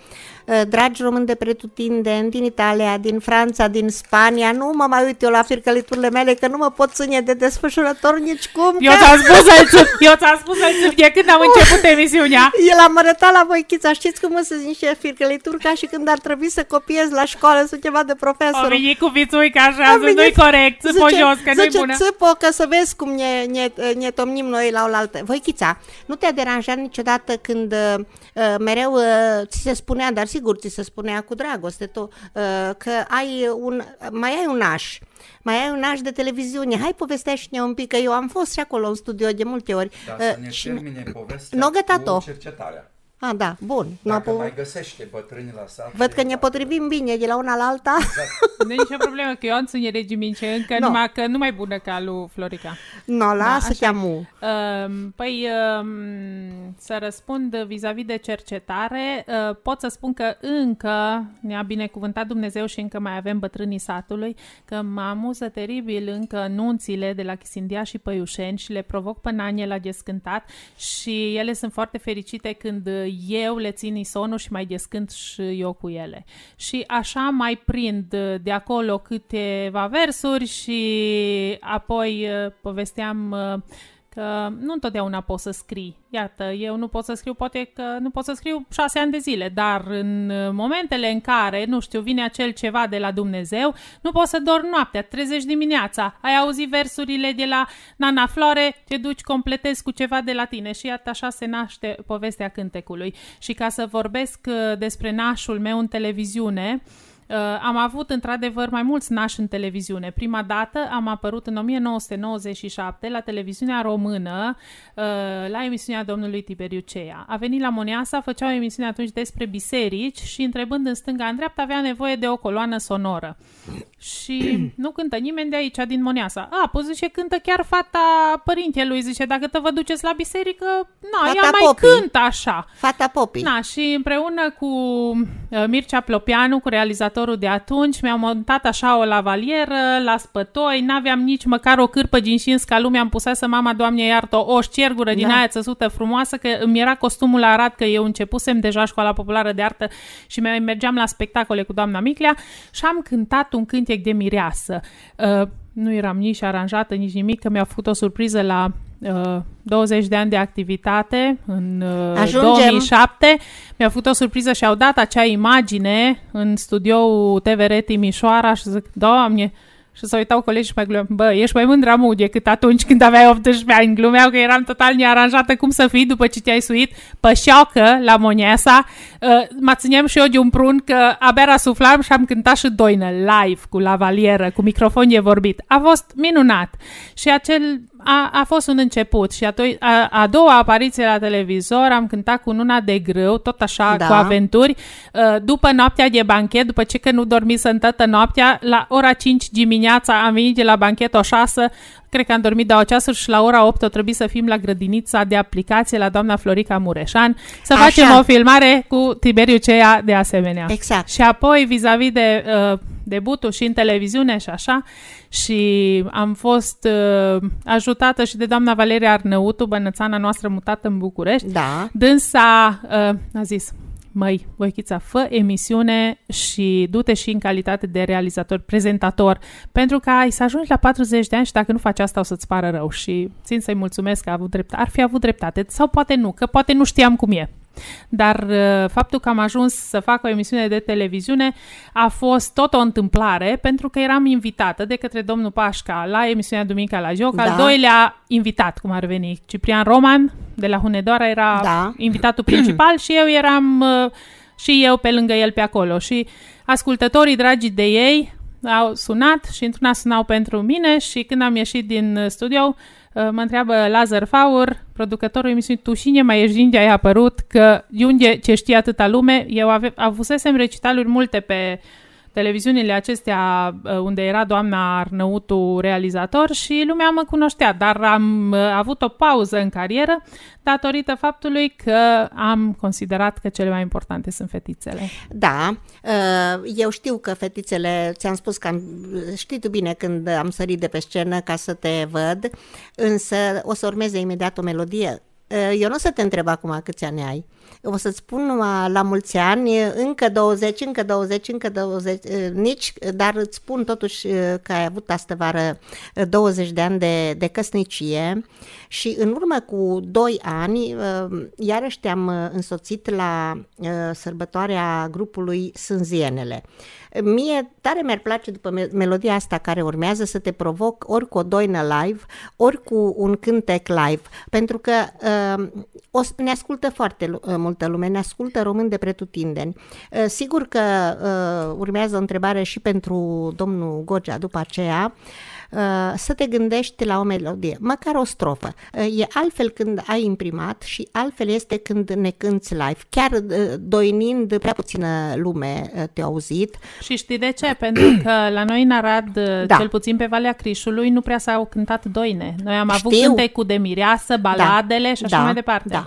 Uh, Dragi români de pretutindeni, din Italia, din Franța, din Spania, nu mă mai uit eu la fircăliturile mele că nu mă pot ține de desfășurător nici cum. Eu că- ți-am spus să eu ți-am spus să de când am început emisiunea. El am arătat la voi, Chița, știți cum să zic niște fircălituri ca și când ar trebui să copiez la școală, să ceva de profesor. O venit cu vițuica așa, Am zic, nu-i venit- corect, țâpă jos, că nu-i zice, bună. țâpă, că să vezi cum ne, ne, ne tomnim noi la oaltă. Voi, Chița, nu te-a deranjat niciodată când uh, uh, mereu uh, ți se spunea, dar sigur ți se spunea cu dragoste, tu, uh, că ai un, mai ai un aș, mai ai un aș de televiziune. Hai, povestește-ne un pic, că eu am fost și acolo în studio de multe ori. Dar Uh, să ne și- termine povestea n-o gătat-o. cu cercetarea. Ah, da, bun. Dacă N-o- mai găsește bătrâni la sat. Văd că e- ne potrivim bine de la una la alta. Nu e nicio problemă, că eu am ține regimince încă, No. numai că nu mai bună ca lui Florica. No, lasă așa te amu. Um, Păi, um, să răspund vis-a-vis de cercetare, uh, pot să spun că încă ne-a binecuvântat Dumnezeu și încă mai avem bătrânii satului, că mă amuză teribil încă nunțile de la Chisindia și Păiușeni și le provoc pe Nanie la descântat și ele sunt foarte fericite când eu le țin isonul și mai descânt și eu cu ele. Și așa mai prind de acolo câteva versuri și apoi uh, povesteam uh, că nu întotdeauna poți să scrii. Iată, eu nu pot să scriu, poate că nu pot să scriu șase ani de zile, dar în uh, momentele în care, nu știu, vine acel ceva de la Dumnezeu, nu poți să dormi noaptea, te trezești dimineața, ai auzit versurile de la Nana Flore, te duci, completezi cu ceva de la tine și iată așa se naște povestea cântecului. Și ca să vorbesc uh, despre nașul meu în televiziune, Uh, am avut într-adevăr mai mulți nași în televiziune. Prima dată am apărut în 1997 la televiziunea română uh, la emisiunea domnului Tiberiu Cea. A venit la Moneasa, făcea o emisiune atunci despre biserici și întrebând în stânga în dreapta avea nevoie de o coloană sonoră. Și nu cântă nimeni de aici, din Moneasa. A, păi zice, cântă chiar fata părintelui, zice, dacă te vă duceți la biserică, na, Fata ea mai Popii. cântă așa. Fata Popi. Da, și împreună cu uh, Mircea Plopianu, cu realizatorul de atunci, mi-am montat așa o lavalieră la spătoi, n-aveam nici măcar o cârpă ginșins ca lumea, am pusese mama, Doamne iartă, o știergură din Da. aia țăsută frumoasă, că îmi era costumul la Arad, că eu începusem deja școala populară de artă și mai mergeam la spectacole cu doamna Miclea și am cântat un cântec de mireasă. Uh, nu eram nici aranjată, nici nimic, că mi-a făcut o surpriză la uh, 20 de ani de activitate în uh, Ajungem. 2007. Mi-a făcut o surpriză și au dat acea imagine în studioul TVR Timișoara și zic, Doamne, și să uitau colegii și mai glumeau, bă, ești mai mândra mu decât atunci când aveai 18 ani. Glumeau că eram total nearanjată cum să fii după ce te-ai suit pe șoacă la Moniasa. Uh, mă țineam și eu de un prun că abia rasuflam și am cântat și doină live cu lavalieră, cu microfon de vorbit. A fost minunat. Și acel a, a fost un început și a, doi, a, a doua apariție la televizor am cântat cu Nuna de Grâu, tot așa, Da. cu aventuri, uh, după noaptea de banchet, după ce că nu dormisem toată noaptea, la ora 5 dimineața am venit de la banchet o 6, cred că am dormit două ceasuri și la ora 8 o trebuie să fim la grădinița de aplicație la doamna Florica Mureșan, să Așa. facem o filmare cu Tiberiu Cea de asemenea. Exact. Și apoi, vis-a-vis de uh, debutul și în televiziune și așa, și am fost uh, ajutată și de doamna Valeria Arnăutu, bănățana noastră mutată în București. Da. Dânsa uh, a zis, măi, Voichița, fă emisiune și du-te și în calitate de realizator, prezentator, pentru că ai să ajungi la 40 de ani și dacă nu faci asta o să-ți pară rău. Și țin să-i mulțumesc că a avut dreptate. Ar fi avut dreptate, sau poate nu, că poate nu știam cum e. Dar uh, faptul că am ajuns să fac o emisiune de televiziune a fost tot o întâmplare, pentru că eram invitată de către domnul Pașca la emisiunea Duminica la Joc, Da. al doilea invitat, cum ar veni. Ciprian Roman, de la Hunedoara, era Da. invitatul principal și eu eram uh, și eu pe lângă el pe acolo. Și ascultătorii dragi de ei au sunat și într-una sunau pentru mine și când am ieșit din uh, studio uh, mă întreabă Lazar Faur, producătorul emisiunii, tu cine mai ești de unde ai apărut, că de unde ce știe atâta lume, eu ave- avusesem recitaluri multe pe televiziunile acestea uh, unde era doamna Arnăutu realizator și lumea mă cunoștea, dar am uh, avut o pauză în carieră datorită faptului că am considerat că cele mai importante sunt fetițele. Da, uh, eu știu că fetițele, ți-am spus că am, știi tu bine când am sărit de pe scenă ca să te văd, însă o să urmeze imediat o melodie. Uh, Eu nu o să te întreb acum câți ani ai. O să-ți spun numai la mulți ani, încă 20, încă 20, încă 20, uh, nici, dar îți spun totuși uh, că ai avut astă vară uh, 20 de ani de, de căsnicie și în urmă cu 2 ani, uh, iarăși te-am uh, însoțit la uh, sărbătoarea grupului Sânzienele. Mie tare mi-ar place după me- melodia asta care urmează să te provoc ori cu o doină live, ori cu un cântec live, pentru că uh, o, s- ne ascultă foarte lu- uh, multă lume, ne ascultă români de pretutindeni. Uh, sigur că uh, urmează o întrebare și pentru domnul Gogea după aceea, uh, să te gândești la o melodie, măcar o strofă. Uh, E altfel când ai imprimat și altfel este când ne cânți live. Chiar uh, doinind, prea puțină lume uh, te-a auzit. Și știi de ce? Pentru că la noi în Arad, Da. da. cel puțin pe Valea Crișului, nu prea s-au cântat doine. Noi am avut Știu. cântecul de mireasă, baladele și așa Da, mai departe. Da.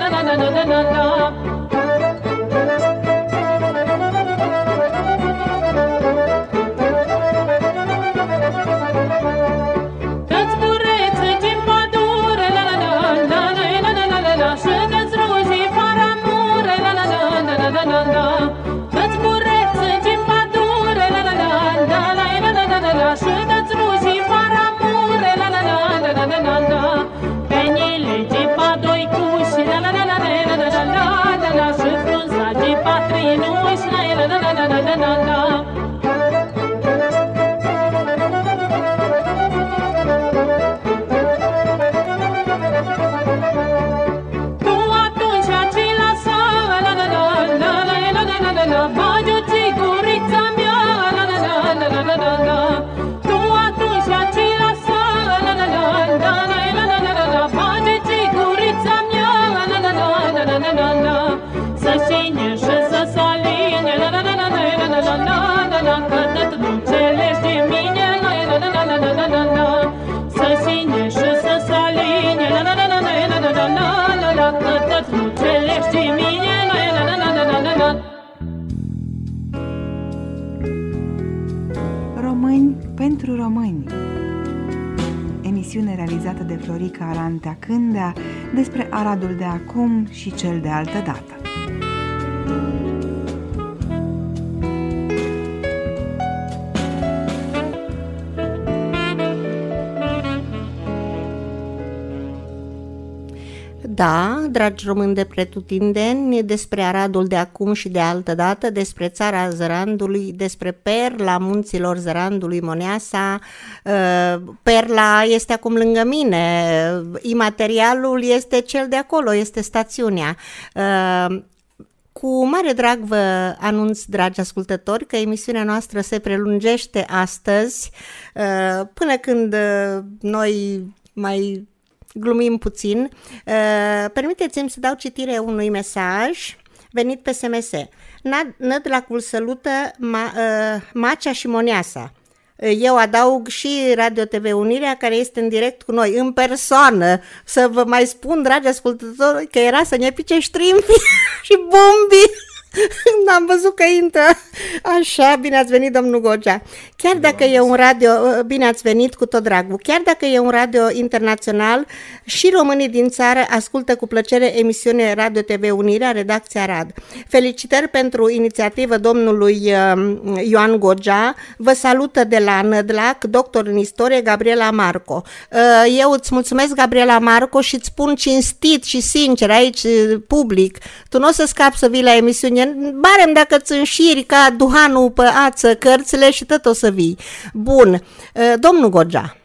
na na na na na na Florica Arantea Cândea despre Aradul de acum și cel de altă dată. Da, dragi români de pretutindeni, despre Aradul de acum și de altă dată, despre țara Zărandului, despre Perla munților Zărandului, Moneasa. Uh, Perla este acum lângă mine, imaterialul este cel de acolo, este stațiunea. Uh, Cu mare drag vă anunț, dragi ascultători, că emisiunea noastră se prelungește astăzi uh, până când uh, noi mai glumim puțin. Uh, Permiteți-mi să dau citire unui mesaj venit pe SMS. Na- Nădlacul sălută Ma, uh, Macea și Moneasa. Eu adaug și Radio TV Unirea, care este în direct cu noi, în persoană. Să vă mai spun, dragi ascultători, că era să ne pice ștrimpi și bombi. N-am văzut că intră. Așa, bine ați venit, domnul Gogea. Chiar dacă e un radio, bine ați venit cu tot dragul, chiar dacă e un radio internațional, și românii din țară ascultă cu plăcere emisiune Radio TV Unirea, redacția Rad. Felicitări pentru inițiativă domnului um, Ioan Gogea. Vă salută de la Nădlac, doctor în istorie, Gabriela Marco. Uh, Eu îți mulțumesc, Gabriela Marco, și îți spun cinstit și sincer aici, public, tu nu o să scapi să vii la emisiune, barem dacă îți înșiri ca duhanul pe ață cărțile și tot o să vii. Bun, Uh, domnul Gogea.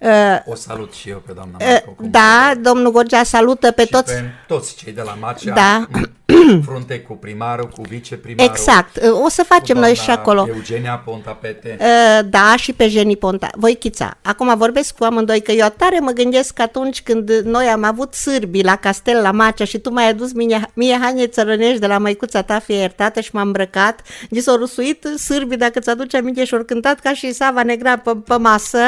Uh, O salut și eu pe doamna uh, Marco. cum Da, domnul Gogea salută pe și toți. pe toți cei de la Macea, Da. frunte cu primarul, cu viceprimarul, Exact, uh, o să cu facem noi și doamna acolo. Eugenia Pontapete. Uh, Da, și pe Jenny Ponta. Voi chița. Acum vorbesc cu amândoi că eu tare mă gândesc atunci când noi am avut sârbi la castel la Macea și tu m-ai adus mie, mie haine țărănești de la măicuța ta fie iertată și m-am îmbrăcat. Deci s-au rusuit sârbii, dacă ți aduce aminte, și-au cântat ca și Sava Negra pe, pe masă.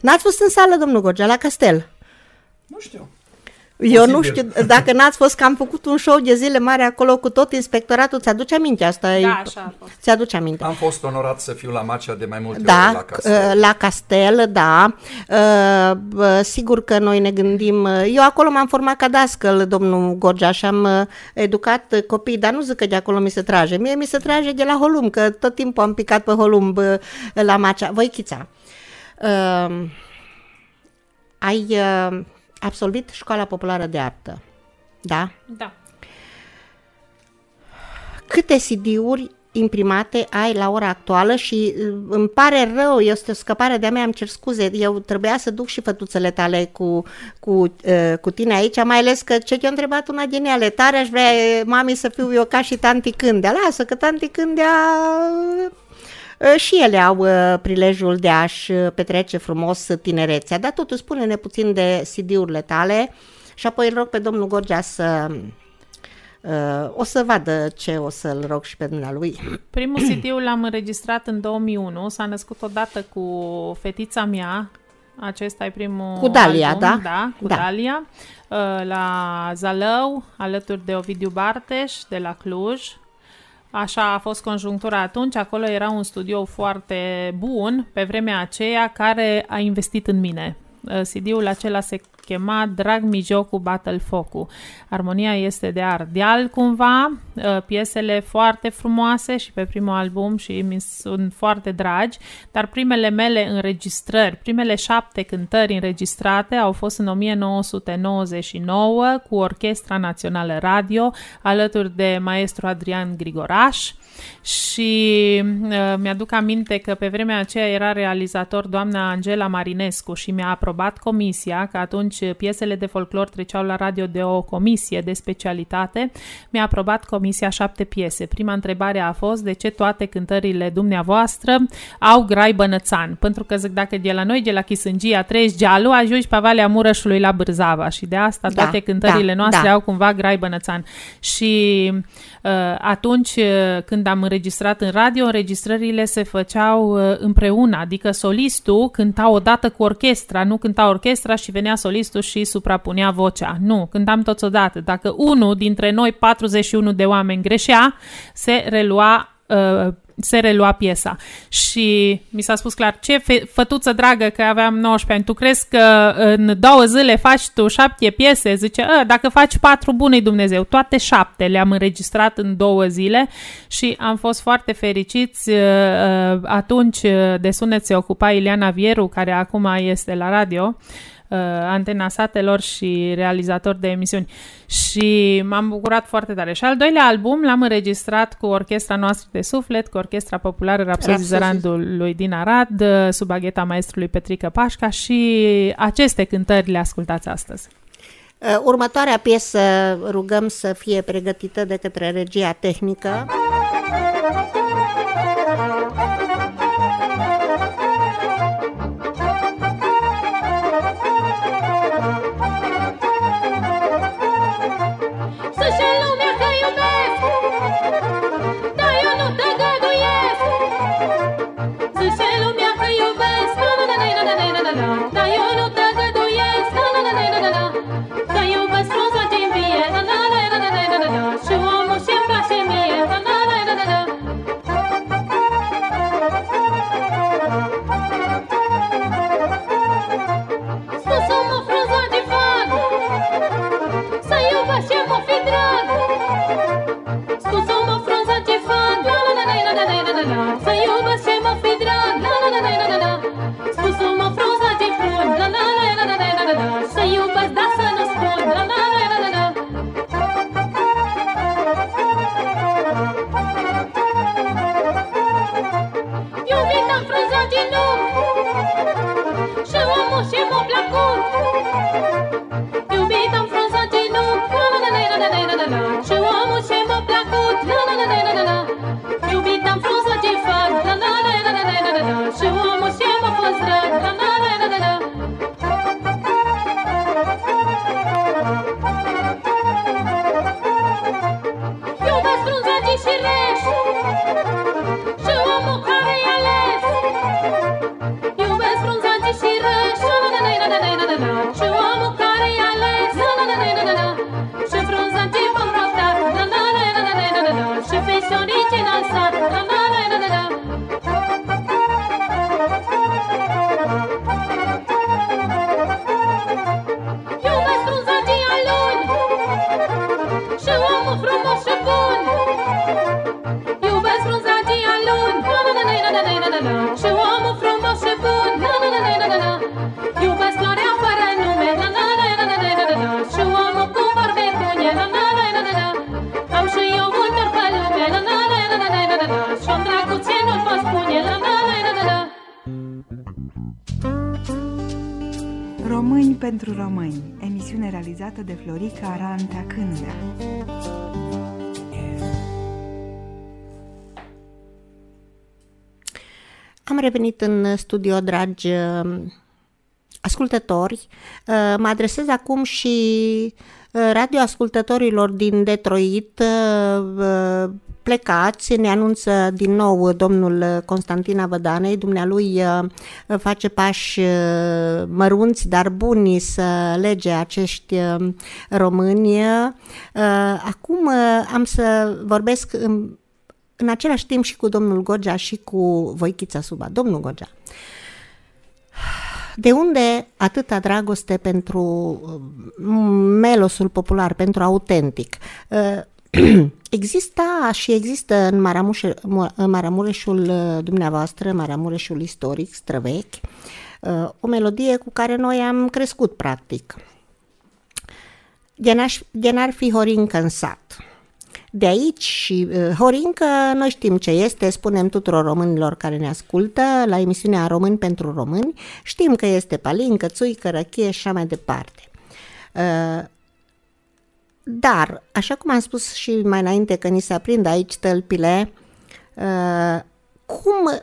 N-ați fost în sală, domnul Gogea, la castel? Nu știu. Eu nu Posibil. știu, dacă n-ați fost că am făcut un show de zile mare acolo cu tot inspectoratul, ți-aduce aminte asta? e- Da, așa a fost. Ți-aduce aminte? Am fost onorat să fiu la Macea de mai multe ori Da, la castel. uh, la castel, da. Uh, bă, Sigur că noi ne gândim... uh, Eu acolo m-am format ca dascăl, domnul Gorgea, și am uh, educat uh, copii, dar nu zic că de acolo mi se trage. Mie mi se trage de la Holum, că tot timpul am picat pe Holum bă, la Macea. Voi, Chița, uh, ai uh, absolvit Școala Populară de Artă, da? Da. câte CD-uri imprimate ai la ora actuală? Și uh, îmi pare rău, este o scăpare de-a mea, îmi cer scuze, eu trebuia să duc și fătuțele tale cu, cu, uh, cu tine aici, mai ales că ce te-a întrebat una din ele, tare aș vrea, eh, mami, să fiu eu ca și tanti Cândea, lasă că tanti Cândea uh, și ele au uh, prilejul de a-și uh, petrece frumos tinerețea, dar totuși spune-ne puțin de CD-urile tale și apoi îl rog pe domnul Gorgea să uh, o să vadă ce o să-l rog și pe dumnealui. Primul CD l-am înregistrat în 2001, s-a născut odată cu fetița mea, acesta e primul Cu Dalia, album, da? Da, cu Da. Dalia, uh, la Zalău, alături de Ovidiu Barteș, de la Cluj. Așa a fost conjunctura atunci, acolo era un studio foarte bun pe vremea aceea care a investit în mine. Uh, CD-ul acela se chema Drag mi jocu Battle Focu. Armonia este de ardeal cumva, uh, piesele foarte frumoase și pe primul album și mi sunt foarte dragi, dar primele mele înregistrări, primele șapte cântări înregistrate au fost în 1999 cu Orchestra Națională Radio alături de maestru Adrian Grigoraș și uh, mi-aduc aminte că pe vremea aceea era realizator doamna Angela Marinescu și mi-a aprobat comisia, că atunci piesele de folclor treceau la radio de o comisie de specialitate, mi-a aprobat comisia șapte piese. Prima întrebare a fost de ce toate cântările dumneavoastră au grai bănățan, pentru că zic dacă de la noi, de la Chisângia, treci gealul, ajungi pe Valea Mureșului la Bârzava și de asta Da, toate cântările da, noastre da. au cumva grai bănățan. Și uh, atunci uh, când am înregistrat în radio, înregistrările se făceau uh, împreună, adică solistul cânta odată cu orchestra, nu cânta orchestra și venea solistul și suprapunea vocea. Nu, cântam toți odată. Dacă unul dintre noi 41 de oameni greșea, se relua uh, se relua piesa. Și mi s-a spus clar, ce fe- fătuță dragă că aveam 19 ani, tu crezi că în două zile faci tu șapte piese? Zice, "Ă, dacă faci patru, bune Dumnezeu. Toate șapte le-am înregistrat în două zile și am fost foarte fericiți. Uh, uh, Atunci uh, de sunet se ocupa Ileana Vieru, care acum este la radio, uh, antena satelor și realizator de emisiuni. Și m-am bucurat foarte tare. Și al doilea album l-am înregistrat cu orchestra noastră de suflet, cu Orchestra Populară Rapsodii Rapsodii. Zărandului din Arad, uh, sub agheta maestrului Petrică Pașca și aceste cântări le ascultați astăzi. Uh, Următoarea piesă rugăm să fie pregătită de către regia tehnică. Să studio, dragi uh, ascultători, uh, mă adresez acum și uh, radioascultătorilor din Detroit, uh, uh, plecați, ne anunță din nou domnul Constantin Avădanei, dumnealui uh, face pași uh, mărunți, dar buni să lege acești uh, români. Uh, Acum uh, am să vorbesc în, în același timp și cu domnul Gogea și cu Voichița Suba. Domnul Gogea, de unde atâta dragoste pentru uh, melosul popular, pentru autentic? Uh, Exista și există în, Maramușe, în Maramureșul uh, dumneavoastră, Maramureșul istoric, străvechi, uh, o melodie cu care noi am crescut, practic. De n-ar fi Horincă în sat. De aici și uh, Horincă, noi știm ce este, spunem tuturor românilor care ne ascultă la emisiunea Români pentru Români, știm că este palincă, țuică, răchie și așa mai departe. Uh, dar, așa cum am spus și mai înainte că ni se aprind aici tălpile, uh, cum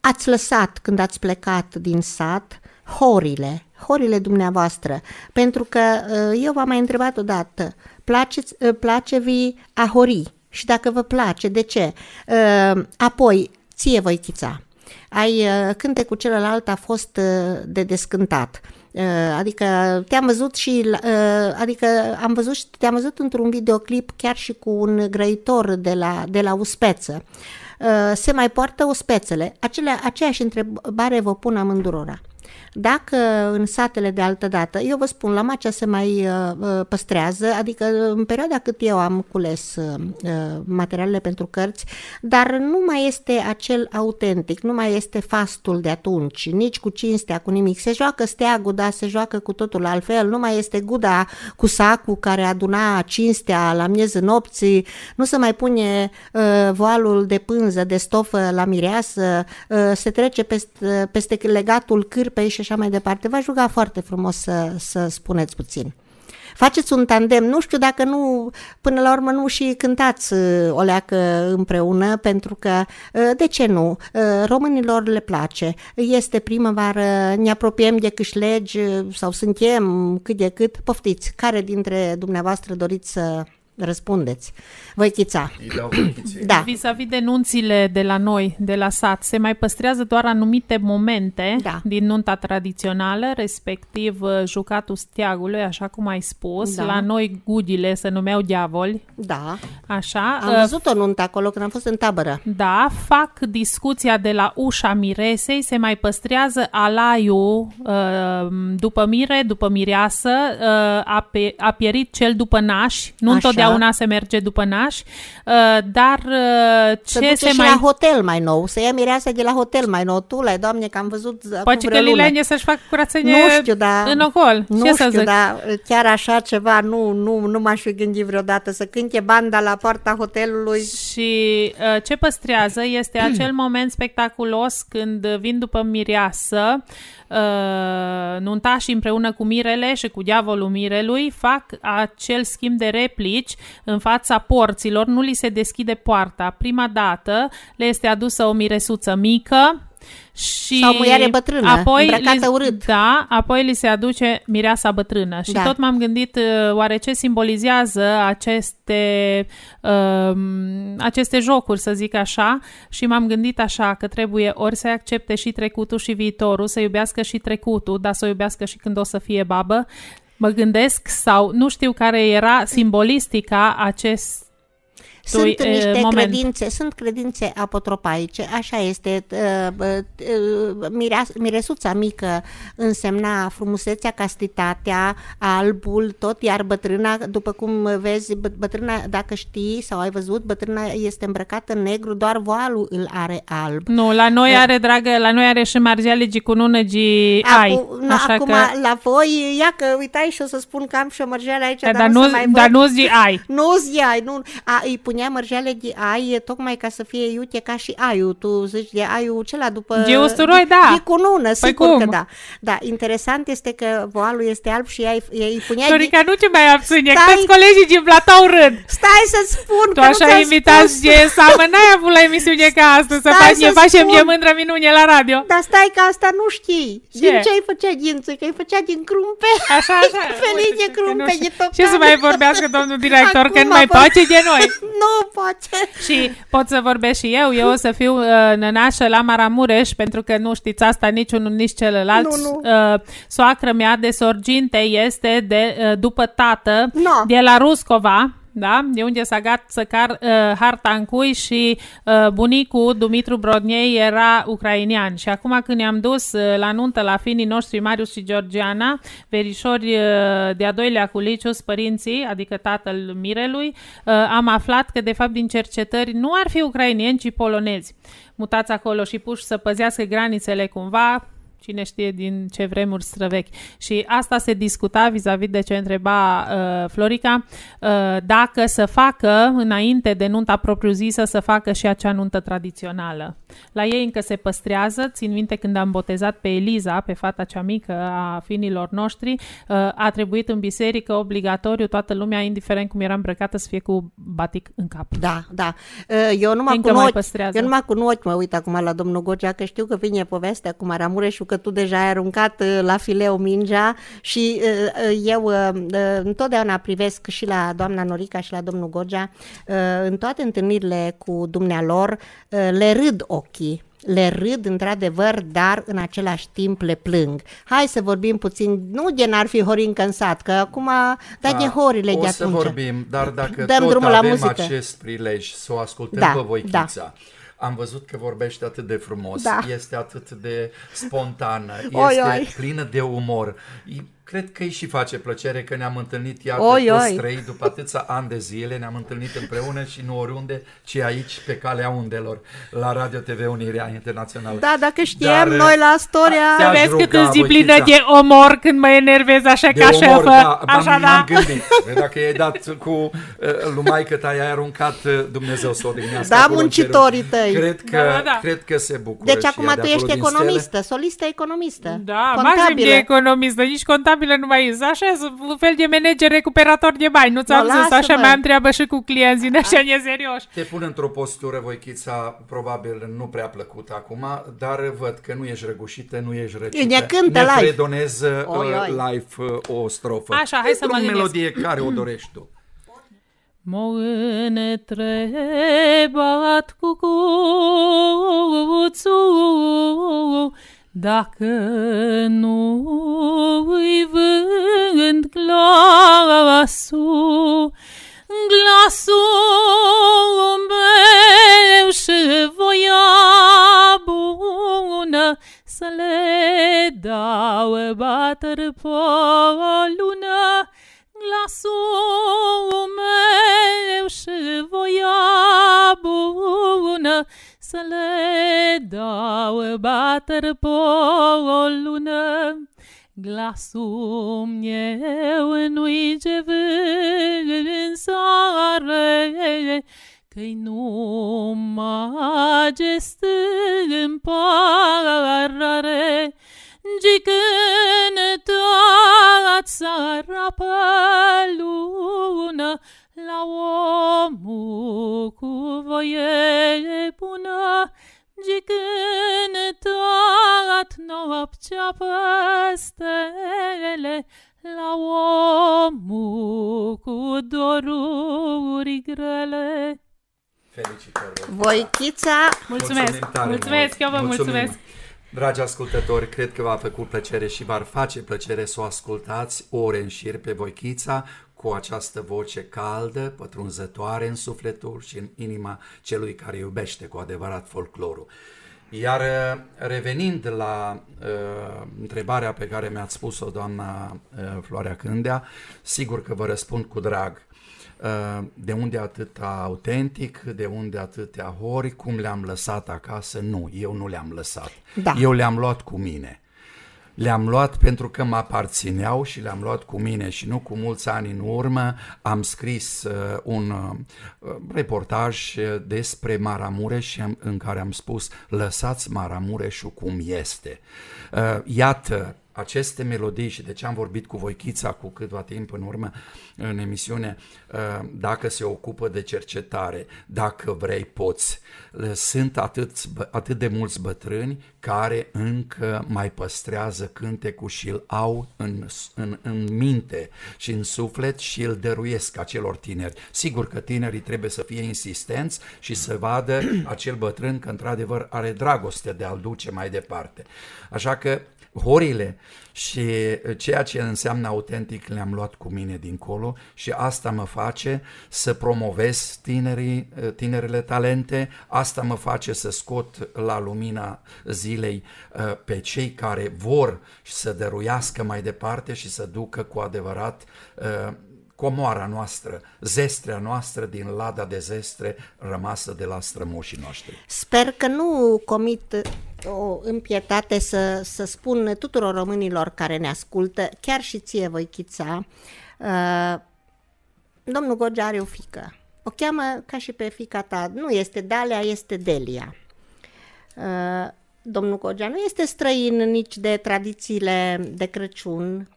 ați lăsat când ați plecat din sat horile, horile dumneavoastră? Pentru că uh, eu v-am mai întrebat odată, place, uh, place-vi a hori? Și dacă vă place, de ce? Uh, apoi, ție voi chița. Ai, uh, cântecul celălalt a fost uh, de descântat. Uh, adică te-am văzut și uh, adică am văzut și te-am văzut într-un videoclip chiar și cu un grăitor de la, de la Uspeță. Uh, se mai poartă uspețele. Acele, aceeași întrebare vă pun amândurora. Dacă în satele de altă dată, eu vă spun, la Macea se mai uh, uh, păstrează, adică în perioada cât eu am cules uh, uh, materialele pentru cărți, dar nu mai este acel autentic, nu mai este fastul de atunci, nici cu cinstea, cu nimic. Se joacă steagul, da, se joacă cu totul altfel, nu mai este guda cu sacul care aduna cinstea la miezul nopții, nu se mai pune uh, voalul de pânză, de stofă la mireasă, uh, se trece peste, peste legatul cârpei și așa mai departe. V-aș ruga foarte frumos să, să spuneți puțin. Faceți un tandem, nu știu dacă nu, până la urmă nu și cântați uh, o leacă împreună, pentru că, uh, de ce nu, uh, românilor le place. Este primăvară, ne apropiem de câșlegi sau suntem cât de cât, poftiți, care dintre dumneavoastră doriți să răspundeți. Voi chița. Îi dau Voichiței. Da. Vis-a-vis de nunțile de la noi, de la sat, se mai păstrează doar anumite momente Da. din nunta tradițională, respectiv uh, jucatul steagului, așa cum ai spus. Da. La noi gudile se numeau diavoli, Da. așa. Am Uh, văzut o nuntă acolo când am fost în tabără. Da, fac discuția de la ușa miresei, se mai păstrează alaiul uh, după mire, după mireasă, uh, a, pe, a pierit cel după naș, nu Așa. întotdeauna se merge după naș, uh, dar uh, Se ce duce se și mai... la hotel mai nou, să ia mireasa de la hotel mai nou. Tu, la doamne, că am văzut acum Poate că vreo lună. Lilenie să-și facă curățenie Nu știu, da. în ocol. Nu ce știu, să zic? dar chiar așa ceva nu, nu, nu m-aș fi gândit vreodată să cânte banda la poarta hotelului. Și uh, ce păstrează este acel moment spectaculos când vin după mireasă, uh, nuntașii împreună cu mirele și cu diavolul mirelui fac acel schimb de replici în fața porților, nu li se deschide poarta. Prima dată le este adusă o miresuță mică, și Sau muiere bătrână, îmbrăcată li, urât. Da, apoi li se aduce mireasa bătrână. Și Da. tot m-am gândit uh, oare ce simbolizează aceste, um, aceste jocuri, să zic așa, și m-am gândit așa că trebuie ori să accepte și trecutul și viitorul, să iubească și trecutul, dar să o iubească și când o să fie babă. Mă gândesc sau nu știu care era simbolistica acest Sunt e, niște moment. credințe, sunt credințe apotropaice, așa este. uh, uh, mireas- Miresuța mică însemna frumusețea, castitatea, albul, tot, iar bătrâna, după cum vezi, bă- bătrâna, dacă știi sau ai văzut, bătrâna este îmbrăcată în negru, doar voalul îl are alb. Nu, la noi are, dragă, la noi are și margealegi cu nunăgi ai. Acum, na, așa acum că, la voi, ia că uitai și o să spun că am și o mărgeală aici, dar, dar, nu, nu se mai dar văd. nu zi ai. Nu zi ai, nu, a, îi punea mărjale de ai tocmai ca să fie iute ca și aiu. Tu zici de aiu cela după... De usturoi, da. De cunună, sigur cum? că da. Da, interesant este că voalul este alb și ea îi- ei punea... Florica, nu te mai abține, Stai. că toți colegii din platou râd. Stai să spun Tu că nu așa ți-am invitați spus. de seamă, n-ai avut la emisiune ca astăzi, să Stai faci, să ne facem spun. de mândră minune la radio. Dar stai că asta nu știi. Ce? Din ce ai făcea dință? Că ai făcea din crumpe. Așa, așa. Feliz Uite, de că crumpe, nu știu. de toptan. Ce să mai vorbească domnul director, că nu Acum mai vă- poate de noi. nu poate. Și pot să vorbesc și eu, eu o să fiu uh, nănașă la Maramureș, pentru că nu știți asta niciunul, nici celălalt. Nu, nu. Uh, soacră mea de sorginte este de, uh, după tată No. de la Ruscova, da? De unde s-a gat să car uh, harta în cui și uh, bunicul Dumitru Brodniei era ucrainian. Și acum când ne-am dus uh, la nuntă la finii noștri Marius și Georgiana, verișori uh, de-a doilea cu Licius, părinții, adică tatăl Mirelui, uh, am aflat că de fapt din cercetări nu ar fi ucrainieni, ci polonezi. Mutați acolo și puși să păzească granițele cumva, cine știe din ce vremuri străvechi. Și asta se discuta vis-a-vis de ce întreba uh, Florica, uh, dacă să facă, înainte de nunta propriu-zisă, să facă și acea nuntă tradițională. La ei încă se păstrează, țin minte când am botezat pe Eliza, pe fata cea mică a finilor noștri, uh, a trebuit în biserică obligatoriu toată lumea, indiferent cum era îmbrăcată, să fie cu batic în cap. Da, da. Uh, Eu numai Încă cu mai ochi, păstrează. eu numai cu ochi mă uit acum la domnul Gogea, că știu că vine povestea cu Maramureșul, că tu deja ai aruncat uh, la fileu mingea și uh, uh, eu uh, uh, întotdeauna privesc și la doamna Norica și la domnul Gogea, uh, în toate întâlnirile cu dumnealor, uh, le râd ochii. Le râd într-adevăr, dar în același timp le plâng. Hai să vorbim puțin, nu de n-ar fi Horincă în sat, că acum, dar de horile o de să atunci. vorbim, dar dacă Dăm tot drumul la avem muzică. acest prilej să o ascultăm Da, pe Voichița, am văzut că vorbește atât de frumos, Da. este atât de spontană, Oi, este oi. plină de umor. E- Cred că îi și face plăcere că ne-am întâlnit iată Oi, toți oi. trei după atâția ani de zile, ne-am întâlnit împreună și nu oriunde, ci aici pe calea undelor, la Radio TV Unirea Internațională. Da, dacă știam Dar, noi la Storia... te-aș Vezi cât ruga, îți di plină Voichița. de omor când mă enervez așa De ca umor, șefă. da, așa, m-am, da. m-am gândit. Dacă i-ai dat cu uh, lui maică ta, i-ai aruncat uh, Dumnezeu să o odihnească Da, acolo în muncitorii ceruri. tăi. Cred că, Da, da, da. cred că se bucură Deci și acum ea tu de ești acolo din stele. economistă, solistă economistă. Da, maxim de economistă, nici contabilă nu mai ești. Așa, sunt un fel de manager recuperator de bani. Nu ți-am No, zis, lasă, așa bă. mai am treabă și cu clienții, în așa neserioși. Te pun într-o postură, Voichița, probabil nu prea plăcută acum, dar văd că nu ești răgușită, nu ești răcită. Ne cântă ne live. fredonez uh, Oi, oi. live uh, o strofă. Așa, hai să mă Într-o gândesc. melodie care o dorești tu. M-au întrebat cu cuțul dacă nu îi vând glasul, glasul meu și voia bună să le dau bater pe lună, glasul meu și voia bună să le dau bater pe o lună. Glasul meu nu-i ce vânzare, că-i numai ce stâmparare, Gicând toată țara pe lună, la omul cu voie bună, Gicând toată noaptea pe stele, la omul cu doruri grele. Felicitări! Voichița, Mulțumesc, Mulțumim tare mulțumesc, mult. eu vă Mulțumim. mulțumesc. Dragi ascultători, cred că v-a făcut plăcere și v-ar face plăcere să o ascultați ore în șir pe Voichița cu această voce caldă, pătrunzătoare în sufletul și în inima celui care iubește cu adevărat folclorul. Iar uh, revenind la uh, întrebarea pe care mi-ați spus-o doamna uh, Floarea Cândea, sigur că vă răspund cu drag. Uh, de unde atâta autentic, de unde atâtea hori, cum le-am lăsat acasă? Nu, eu nu le-am lăsat. Da. Eu le-am luat cu mine. Le-am luat pentru că mă aparțineau și le-am luat cu mine și nu cu mulți ani în urmă am scris uh, un uh, reportaj despre Maramureș în care am spus lăsați Maramureșul cum este. Uh, iată, aceste melodii și de ce am vorbit cu Voichița cu câtva timp în urmă în emisiune, uh, dacă se ocupă de cercetare, dacă vrei poți. Sunt atât, atât de mulți bătrâni care încă mai păstrează cântecul și îl au în, în, în minte și în suflet și îl dăruiesc acelor tineri. Sigur că tinerii trebuie să fie insistenți și să vadă acel bătrân că într-adevăr are dragoste de a-l duce mai departe. Așa că horile și ceea ce înseamnă autentic le-am luat cu mine dincolo și asta mă face să promovez tinerii, tinerile talente, asta mă face să scot la lumina zilei uh, pe cei care vor să dăruiască mai departe și să ducă cu adevărat uh, comoara noastră, zestrea noastră din lada de zestre rămasă de la strămoșii noștri. Sper că nu comit o împietate să, să spun tuturor românilor care ne ascultă, chiar și ție, Voichița, uh, domnul Gogea are o fică. O cheamă ca și pe fica ta, nu este Dalia, este Delia. Uh, domnul Gogea nu este străin nici de tradițiile de Crăciun,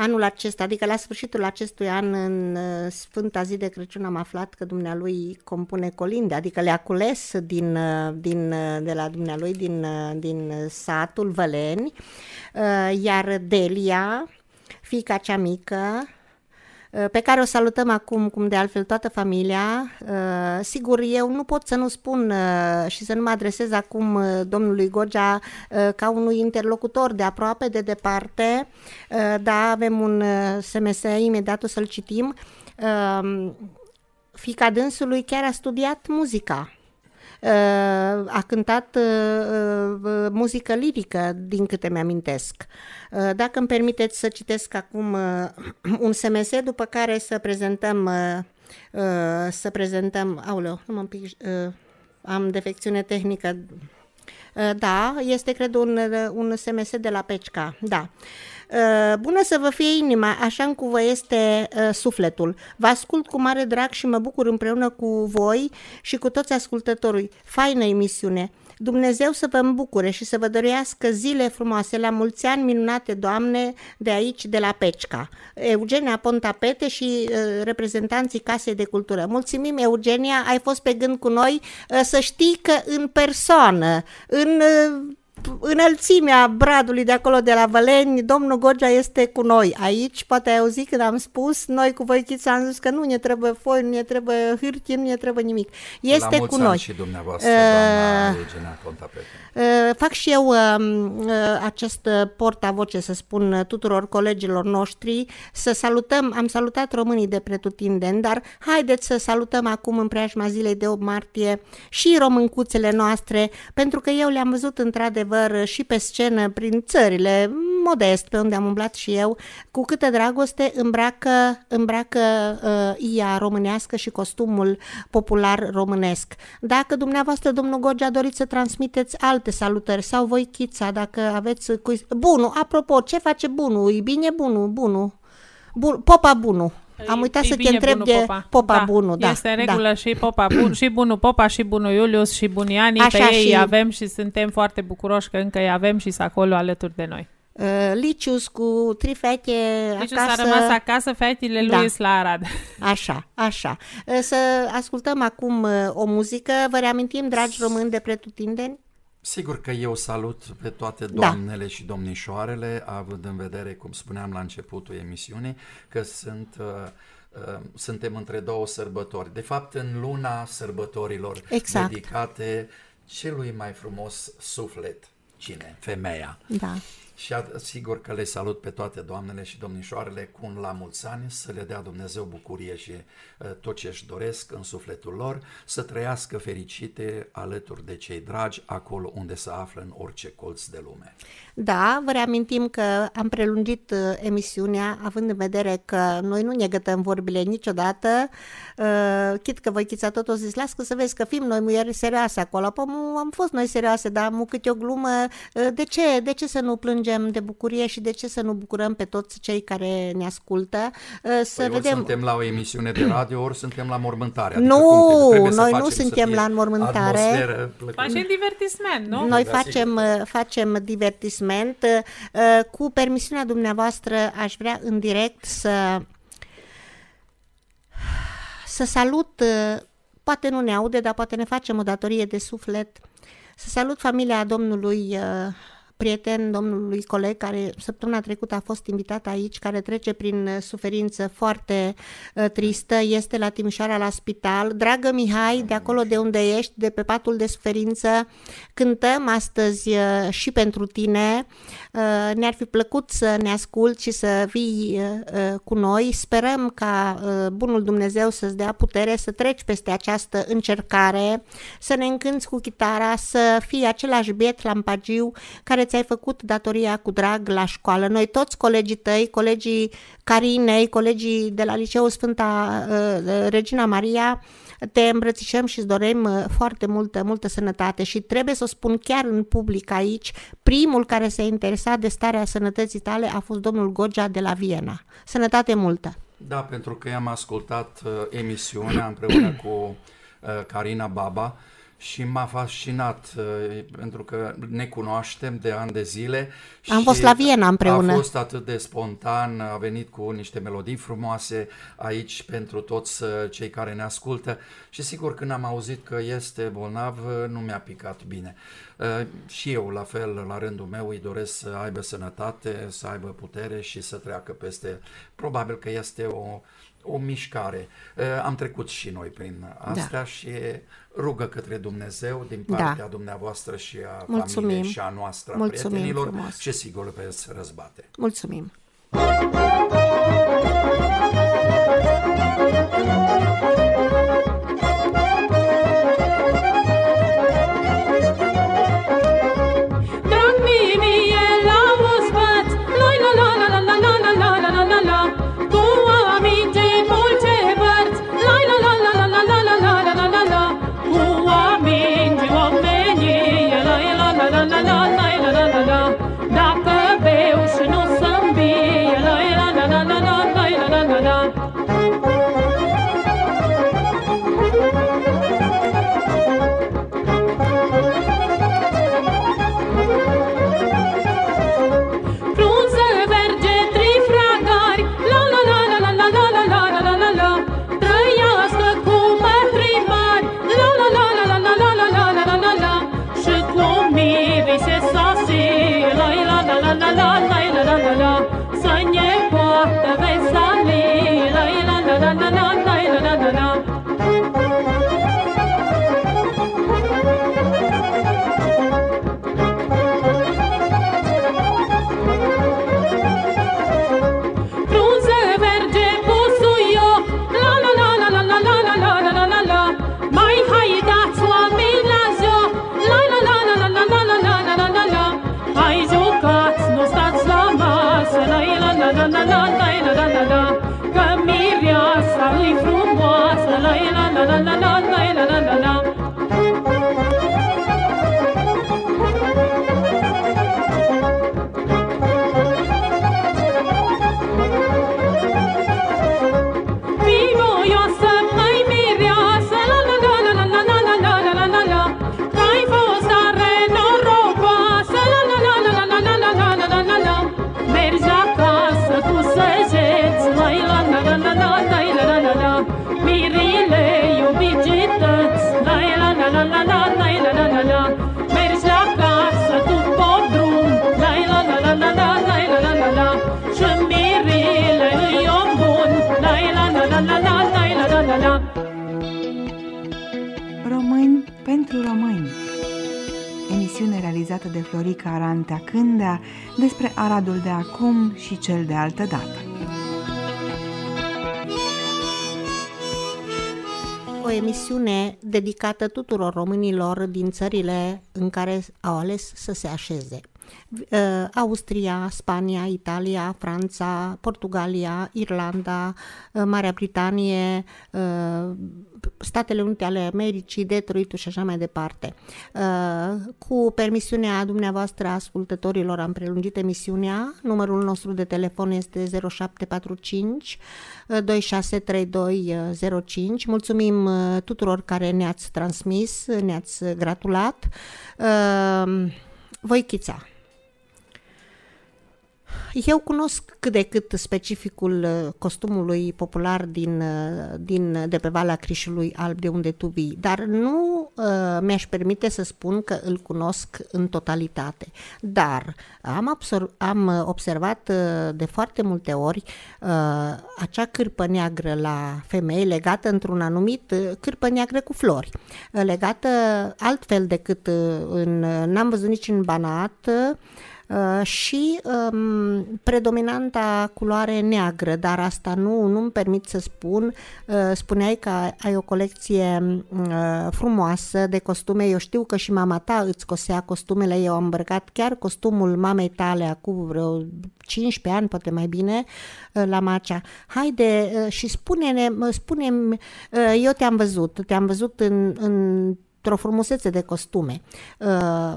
anul acesta, adică la sfârșitul acestui an, în uh, Sfânta zi de Crăciun, am aflat că dumnealui compune colinde, adică le-a cules din, uh, din, uh, de la dumnealui din, din satul Văleni, iar Delia, fica cea mică, Uh, pe care o salutăm acum, cum de altfel toată familia. Uh, sigur, eu nu pot să nu spun uh, și să nu mă adresez acum domnului Gogea ca unui interlocutor de aproape, de departe, da, avem un SMS, imediat o să-l citim. Fica dânsului chiar a studiat muzica a cântat muzică lirică, din câte mi-amintesc. Dacă îmi permiteți să citesc acum un SMS, după care să prezentăm să prezentăm, auleu, nu mă pic, am defecțiune tehnică, da, este cred un, un SMS de la Pecica, da. Uh, bună să vă fie inima, așa cu vă este uh, sufletul. Vă ascult cu mare drag și mă bucur împreună cu voi și cu toți ascultătorii. Faină emisiune! Dumnezeu să vă îmbucure și să vă dorească zile frumoase, la mulți ani minunate, Doamne, de aici, de la Pecica. Eugenia Pontapete și uh, reprezentanții Casei de Cultură. Mulțumim, Eugenia, ai fost pe gând cu noi uh, să știi că în persoană, în uh, înălțimea bradului de acolo de la Văleni, domnul Gorgia este cu noi aici, poate ai auzit când am spus, noi cu Voichița am zis că nu ne trebuie foi, nu ne trebuie hârtie, nu ne trebuie nimic. Este la cu noi. și dumneavoastră, uh, doamna Eugenia Pontapete. Uh, fac și eu uh, uh, acest portavoce, să spun tuturor colegilor noștri, să salutăm, am salutat românii de pretutindeni, dar haideți să salutăm acum în preajma zilei de 8 martie și româncuțele noastre, pentru că eu le-am văzut într-adevăr și pe scenă prin țările modest pe unde am umblat și eu, cu câtă dragoste îmbracă, îmbracă uh, ia românească și costumul popular românesc. Dacă dumneavoastră, domnul Gorgia, doriți să transmiteți alt alte salutări sau voi chița dacă aveți cu... Bunu, apropo, ce face Bunu? E bine Bunu, Bunu? Bun, Popa Bunu. Am uitat e să te întreb bunu, de Popa, Popa da, Bunu. Da, este în regulă da. și Popa Bun, și Bunu Popa și Bunu Iulius și Buniani, Așa pe ei și... avem și suntem foarte bucuroși că încă îi avem și sunt acolo alături de noi. Uh, Licius cu trei fete Licius acasă. a rămas acasă, fetele lui da. la Arad. Așa, așa. Uh, să ascultăm acum uh, o muzică. Vă reamintim, dragi români de pretutindeni, Sigur că eu salut pe toate da. doamnele da. și domnișoarele, având în vedere, cum spuneam la începutul emisiunii, că sunt, uh, uh, suntem între două sărbători. De fapt, în luna sărbătorilor exact. dedicate celui mai frumos suflet. Cine? Femeia. Da. Și sigur că le salut pe toate doamnele și domnișoarele cu un la mulți ani, să le dea Dumnezeu bucurie și uh, tot ce își doresc în sufletul lor, să trăiască fericite alături de cei dragi acolo unde se află în orice colț de lume. Da, vă reamintim că am prelungit uh, emisiunea având în vedere că noi nu ne gătăm vorbile niciodată, uh, chit că voi chița tot o zis, las că să vezi că fim noi muieri serioase acolo, păi am fost noi serioase, dar am câte o glumă, uh, de ce, de ce să nu plângem plângem de bucurie și de ce să nu bucurăm pe toți cei care ne ascultă. Uh, Să Păi ori vedem... suntem la o emisiune de radio, ori suntem la mormântare. Nu, cum trebuie să noi nu facem să suntem fie la înmormântare. atmosferă plăcută. Facem divertisment, nu? Noi Da, facem, uh, facem divertisment. Uh, Cu permisiunea dumneavoastră aș vrea în direct să să salut, uh, poate nu ne aude, dar poate ne facem o datorie de suflet, să salut familia domnului uh, prieten, domnului coleg care săptămâna trecută a fost invitat aici, care trece prin uh, suferință foarte uh, tristă, este la Timișoara la spital. Dragă Mihai, de acolo de unde ești, de pe patul de suferință, cântăm astăzi uh, și pentru tine. Uh, ne-ar fi plăcut să ne asculti și să vii uh, uh, cu noi. Sperăm ca uh, bunul Dumnezeu să-ți dea putere să treci peste această încercare, să ne încânți cu chitara, să fii același biet lampagiu care ți-ai făcut datoria cu drag la școală. Noi toți colegii tăi, colegii Carinei, colegii de la Liceul Sfânta uh, Regina Maria, te îmbrățișăm și îți dorim uh, foarte multă, multă sănătate și trebuie să o spun chiar în public aici, primul care s-a interesat de starea sănătății tale a fost domnul Gogea de la Viena. Sănătate multă! Da, pentru că am ascultat uh, emisiunea împreună cu uh, Carina Baba și m-a fascinat uh, pentru că ne cunoaștem de ani de zile. Am și fost la Viena împreună. A fost atât de spontan, a venit cu niște melodii frumoase aici pentru toți uh, cei care ne ascultă și sigur când am auzit că este bolnav uh, nu mi-a picat bine. Uh, Și eu la fel, la rândul meu, îi doresc să aibă sănătate, să aibă putere și să treacă peste. Probabil că este o, o mișcare. Uh, Am trecut și noi prin astea Da. și rugă către Dumnezeu din Da. partea dumneavoastră și a Mulțumim. familiei și a noastră, a Mulțumim prietenilor frumos. și sigur veți răzbate. Mulțumim! Realizată de Florica Arantea Cândea despre Aradul de acum și cel de altă dată. O emisiune dedicată tuturor românilor din țările în care au ales să se așeze. Uh, Austria, Spania, Italia, Franța, Portugalia, Irlanda, uh, Marea Britanie, uh, Statele Unite ale Americii, Detroit și așa mai departe. Uh, Cu permisiunea dumneavoastră ascultătorilor am prelungit emisiunea. Numărul nostru de telefon este 0745 uh, 263205. Mulțumim uh, tuturor care ne-ați transmis, ne-ați gratulat. Uh, Voichița. Eu cunosc cât de cât specificul uh, costumului popular din, uh, din, de pe Valea Crișului Alb, de unde tu vii, dar nu uh, mi-aș permite să spun că îl cunosc în totalitate. Dar am, absor- am uh, observat uh, de foarte multe ori uh, acea cârpă neagră la femei legată într-un anumit uh, cârpă neagră cu flori, uh, legată altfel decât uh, în, uh, n-am văzut nici în Banat, uh, Uh, și um, predominanta culoare neagră, dar asta nu, nu-mi permit să spun. Uh, spuneai că ai o colecție uh, frumoasă de costume. Eu știu că și mama ta îți cosea costumele. Eu am îmbrăcat chiar costumul mamei tale acum vreo 15 ani, poate mai bine, uh, la Macea. Haide uh, și spune-ne, spune eu te-am văzut, te-am văzut în, în într-o frumusețe de costume. Uh,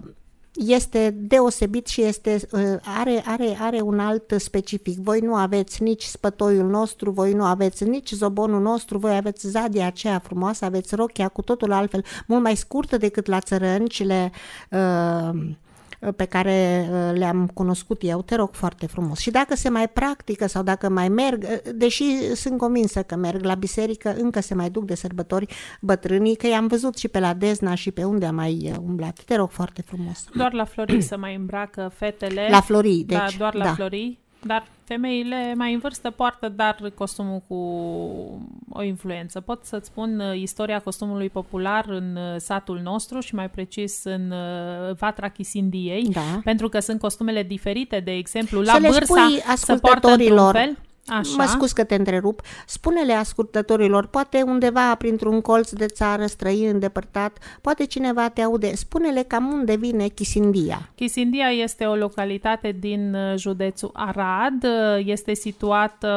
este deosebit și este, uh, are, are, are un alt specific. Voi nu aveți nici spătoiul nostru, voi nu aveți nici zobonul nostru, voi aveți zadia aceea frumoasă, aveți rochia cu totul altfel, mult mai scurtă decât la țărâncile uh, pe care uh, le-am cunoscut eu, te rog foarte frumos. Și dacă se mai practică sau dacă mai merg, uh, deși sunt convinsă că merg la biserică, încă se mai duc de sărbători bătrânii, că i-am văzut și pe la Dezna și pe unde am mai uh, umblat. Te rog foarte frumos. Doar la florii să mai îmbracă fetele. La florii, deci. da, doar la da. florii. Dar femeile mai în vârstă poartă dar costumul cu o influență. Pot să-ți spun uh, istoria costumului popular în uh, satul nostru și mai precis în uh, Vatra Chisindiei, Da. pentru că sunt costumele diferite, de exemplu, Să la le Bârsa spui se poartă într-un ascultătorilor. fel. Așa. Mă scuz că te întrerup. Spune-le ascultătorilor, poate undeva printr-un colț de țară străin îndepărtat, poate cineva te aude. Spune-le cam unde vine Chisindia. Chisindia este o localitate din uh, județul Arad, uh, este situată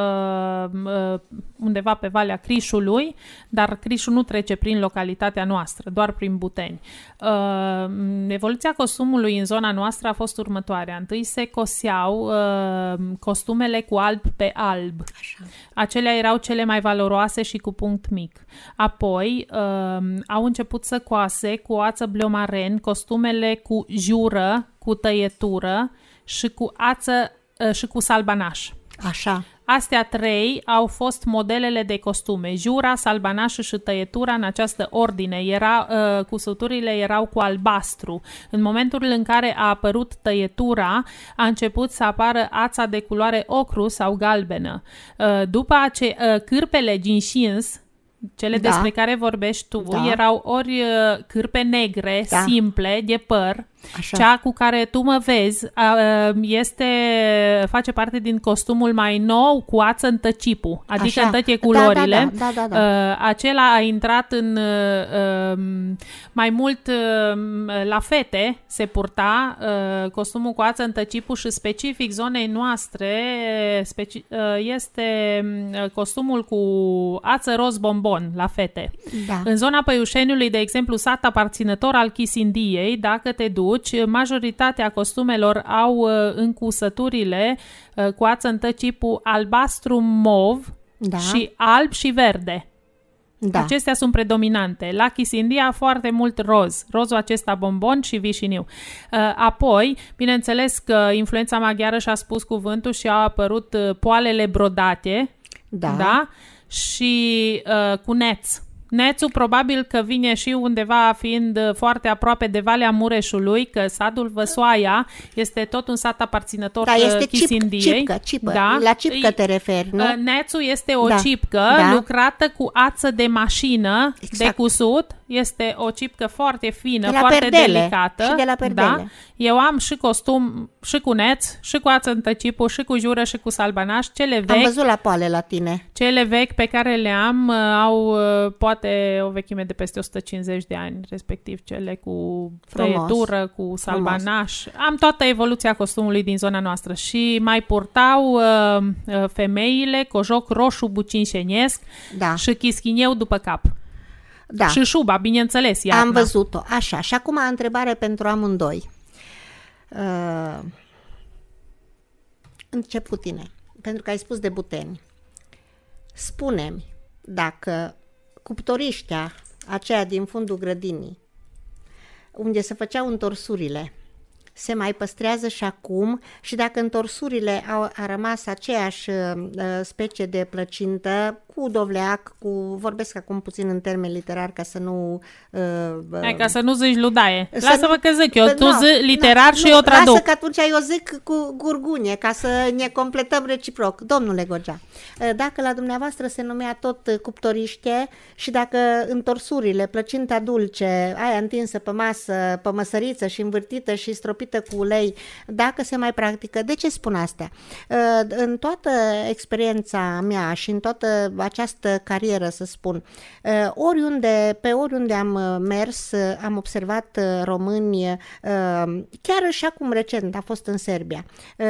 uh, undeva pe Valea Crișului, dar Crișul nu trece prin localitatea noastră, doar prin Buteni. Uh, Evoluția costumului în zona noastră a fost următoarea. Întâi se coseau uh, costumele cu alb pe alb. Așa. Acelea erau cele mai valoroase și cu punct mic. Apoi um, au început să coase cu ață bleomaren costumele cu jură, cu tăietură și cu ață uh, și cu salbanaș. Așa. Astea trei au fost modelele de costume. Jura, salbanașul și tăietura în această ordine. Era, uh, cusuturile erau cu albastru. În momentul în care a apărut tăietura, a început să apară ața de culoare ocru sau galbenă. Uh, după ace, uh, cârpele ginșins, cele Da. despre care vorbești tu, Da. erau ori uh, cârpe negre, Da. simple, de păr, Așa. cea cu care tu mă vezi a, este, face parte din costumul mai nou cu ață în tăcipu, adică Așa. în toate Da, culorile. da, da, da, da. Uh, acela a intrat în uh, um, mai mult uh, la fete se purta uh, costumul cu ață în tăcipu și specific zonei noastre speci- uh, este um, costumul cu ață roz bombon la fete. Da. În zona Păiușeniului, de exemplu, sat aparținător al Chisindiei, dacă te duci, majoritatea costumelor au uh, încusăturile uh, cu ață în tăcipu albastru mov Da. și alb și verde. Da. Acestea sunt predominante. La Chisindia foarte mult roz. Rozul acesta bombon și vișiniu. Uh, Apoi, bineînțeles că influența maghiară și-a spus cuvântul și au apărut uh, poalele brodate, Da. da? Și uh, cu neț. Nețul probabil că vine și undeva fiind uh, foarte aproape de Valea Mureșului, că satul Văsoaia este tot un sat aparținător Da, uh, este cip, Chisindiei. cipcă, cipă. La cipcă Îi- te referi, nu? uh, Nețul este o Da. cipcă Da. lucrată cu ață de mașină Exact. de cusut este o cipcă foarte fină, De la foarte perdele. delicată. Și de la perdele. Da? Eu am și costum, și cu neț, și cu ață în tăcipul, și cu jură, și cu salbanaș. Cele Am vechi, văzut la poale la tine. cele vechi pe care le am uh, au uh, poate o vechime de peste 150 de ani, respectiv cele cu Frumos. tăietură, cu salbanaș. Am toată evoluția costumului din zona noastră și mai purtau uh, uh, femeile cojoc roșu bucinșenesc Da. și chischineu după cap. Da. Și șuba, bineînțeles, iarna. Am văzut-o. Așa. Și acum întrebare pentru amândoi. Uh, încep cu tine, pentru că ai spus de buteni. Spune-mi dacă cuptoriștea aceea din fundul grădinii, unde se făceau întorsurile, se mai păstrează și acum și dacă întorsurile au a rămas aceeași uh, specie de plăcintă cu dovleac, cu vorbesc acum puțin în termeni literar ca să nu uh, Hai, ca să nu zici ludaie. să Lasă-mă nu- că zic eu. Bă, Tu nu, zi literar nu, și nu, eu traduc. Lasă că atunci eu zic cu gurgunie, ca să ne completăm reciproc. Domnule Gogea, dacă la dumneavoastră se numea tot cuptoriște și dacă întorsurile, plăcinta dulce, aia întinsă pe masă, pe măsăriță și învârtită și stropită cu ulei, dacă se mai practică, de ce spun astea? În toată experiența mea și în toată această carieră, să spun, oriunde, pe oriunde am mers, am observat români, chiar și acum recent a fost în Serbia.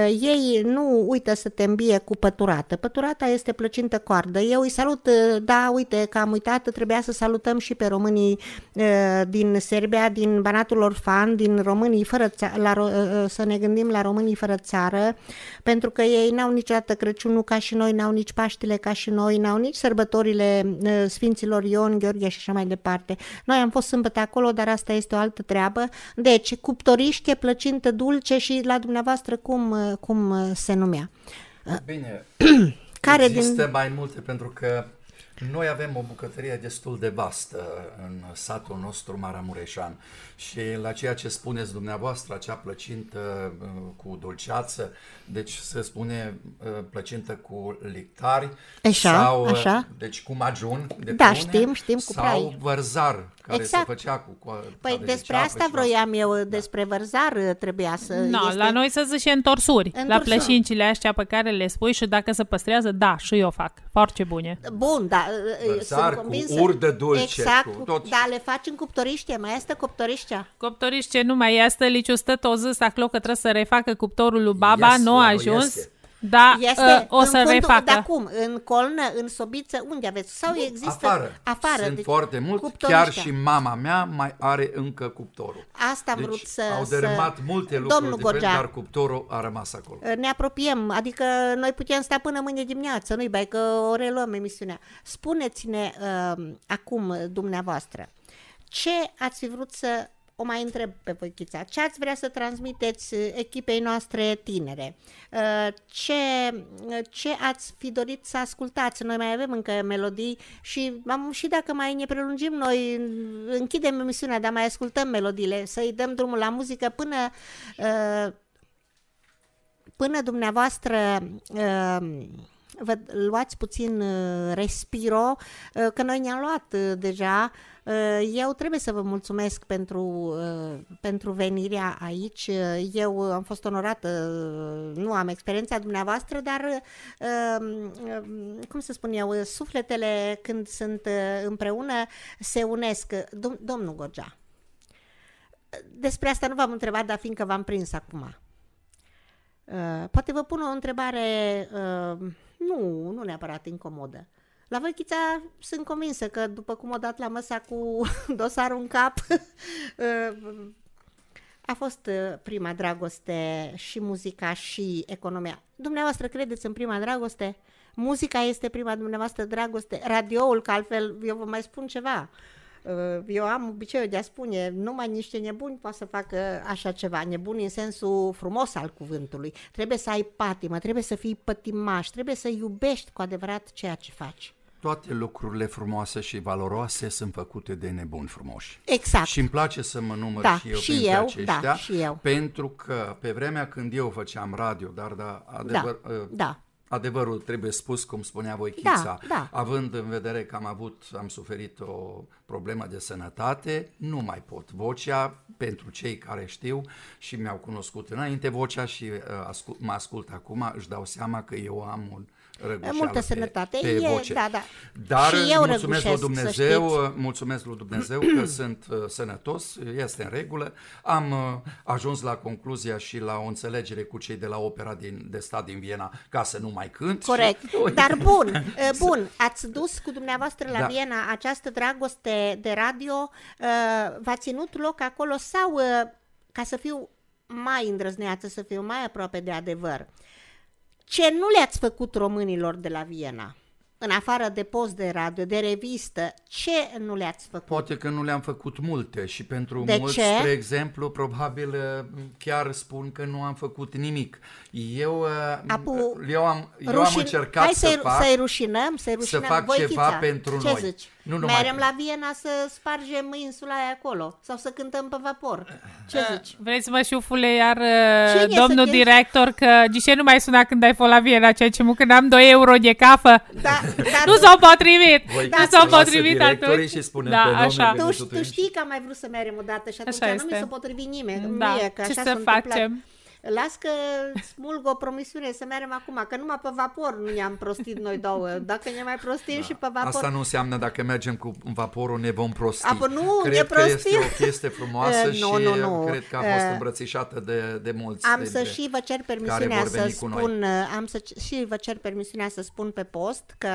Ei nu uită să te îmbie cu păturată. Păturata este plăcintă coardă. Eu îi salut, da, uite că am uitat, trebuia să salutăm și pe românii din Serbia, din Banatul Orfan, din românii fără ța- la, să ne gândim la românii fără țară, pentru că ei n-au niciodată Crăciunul ca și noi, n-au nici Paștile ca și noi, n-au nici sărbătorile Sfinților Ion, Gheorghe și așa mai departe. Noi am fost sâmbătă acolo, dar asta este o altă treabă. Deci, cuptoriște, plăcintă dulce și la dumneavoastră cum, cum se numea? Bine, Care există din... mai multe pentru că noi avem o bucătărie destul de vastă în satul nostru Maramureșan și la ceea ce spuneți dumneavoastră, acea plăcintă uh, cu dulceață, deci se spune uh, plăcintă cu lictari Așa, sau uh, așa. deci cu majun de Da, prune știm, știm, cu sau prai. vărzar care Exact. se făcea cu coa- Păi coadă de despre ceapă asta și la- vroiam eu, despre vărzar trebuia să... No, este... la noi să zice întorsuri. La Întorsuri. plășincile astea pe care le spui și dacă se păstrează, da, și eu fac. Foarte bune. Bun, da, Vărzar sunt cu convinsă. urdă dulce, Exact, cu tot. da, le faci în cuptoriște, mai este cuptoriștea. Coptoriște nu mai este, liciu stă tot zis acolo că trebuie să refacă cuptorul lui baba, Este, nu a nu ajuns. este. Da, Este uh, o în să fundul, refacă. Dar cum? În colnă, în sobiță, unde aveți? Sau există Afară. afară Sunt deci, foarte mult, cuptoriștea. chiar și mama mea mai are încă cuptorul. Asta am Deci vrut să... au să... dărâmat multe lucruri Domnul diferite, Gogea, dar cuptorul a rămas acolo. ne apropiem, adică noi putem sta până mâine dimineață, nu-i bai că o reluăm emisiunea. Spuneți-ne uh, acum dumneavoastră, ce ați fi vrut să o mai întreb pe Voichița, ce ați vrea să transmiteți uh, echipei noastre tinere? Uh, Ce, uh, ce ați fi dorit să ascultați? Noi mai avem încă melodii și, am, și dacă mai ne prelungim noi, închidem emisiunea, dar mai ascultăm melodiile, să-i dăm drumul la muzică până uh, până dumneavoastră uh, vă luați puțin uh, respiro, uh, că noi ne-am luat uh, deja. Uh, Eu trebuie să vă mulțumesc pentru, uh, pentru venirea aici. Uh, Eu am fost onorată, uh, nu am experiența dumneavoastră, dar, uh, uh, cum să spun eu, sufletele când sunt uh, împreună se unesc. Dom- Domnul Gorgea, despre asta nu v-am întrebat, dar fiindcă v-am prins acum. Uh, poate vă pun o întrebare, uh, nu, nu neapărat incomodă. La voi, Chița, sunt convinsă că după cum o dat la măsa cu dosarul în cap, uh, a fost uh, prima dragoste și muzica și economia. Dumneavoastră credeți în prima dragoste? Muzica este prima dumneavoastră dragoste? Radioul, că altfel eu vă mai spun ceva. Uh, Eu am obiceiul de a spune, numai niște nebuni poate să facă așa ceva, nebuni în sensul frumos al cuvântului. Trebuie să ai patimă, trebuie să fii pătimaș, trebuie să iubești cu adevărat ceea ce faci. Toate lucrurile frumoase și valoroase sunt făcute de nebuni frumoși. Exact. Și îmi place să mă număr Da, și eu și printre eu, aceștia, da, și eu. pentru că pe vremea când eu făceam radio, dar da, adevăr, Da, uh, da. Adevărul trebuie spus, cum spunea Voichița, Da, da. având în vedere că am avut, am suferit o problemă de sănătate, nu mai pot. Vocea, pentru cei care știu și mi-au cunoscut înainte vocea și uh, ascult, mă ascult acum, își dau seama că eu am un răgușeală Multă pe, sănătate, pe e- voce. da, da. Dar Și eu mulțumesc lui răgușesc, să Dumnezeu, știți. mulțumesc lui Dumnezeu că sunt uh, sănătos, este în regulă. Am uh, ajuns la concluzia și la o înțelegere cu cei de la opera din, de stat din Viena ca să nu mai cânt. Corect. Și, Dar bun, eh, bun, ați dus cu dumneavoastră la Da. Viena această dragoste de radio, eh, v-a ținut loc acolo sau, eh, ca să fiu mai îndrăzneață, să fiu mai aproape de adevăr, ce nu le-ați făcut românilor de la Viena? În afară de post de radio, de revistă, ce nu le-ați făcut? Poate că nu le-am făcut multe și pentru De mulți, ce? spre exemplu, probabil uh, chiar spun că nu am făcut nimic. Eu, uh, Apu, eu, am, eu am Rușin- încercat Hai să să-i, fac... să-i rușinăm, să-i să rușinăm. fac Voi, ceva Chița, pentru ce noi. zici? Nu numai Merem că- la Viena să spargem insula aia acolo sau să cântăm pe vapor. Ce zici? Vreți să mă șufule iar Cine uh, domnul să te- director că de nu mai suna când ai fost la Viena, ceea ce mă când am 2 euro de cafă? Da, dar Nu s-au potrivit! Voi nu dați s-au lasă potrivit directorii atunci. și spunem da, pe nume așa. că- tu, Pentru tu totuși. știi că am mai vrut să mergem odată și atunci Așa nu mi este. se potrivi nimeni. Da, Mie, că ce așa să s-a întâmplat. Facem? Las că smulg o promisiune să mergem acum, că numai pe vapor nu ne-am prostit noi două. Dacă ne mai prostim și pe vapor... Da. Asta nu înseamnă dacă mergem cu vaporul ne vom prosti. Apă, nu, cred ne că este prostim. o chestie frumoasă Eh, și nu, nu, nu. cred că a fost Eh, îmbrățișată de, de mulți. Am dintre să și vă cer care permisiunea vor să veni cu noi. spun, uh, am să c- și vă cer permisiunea să spun pe post că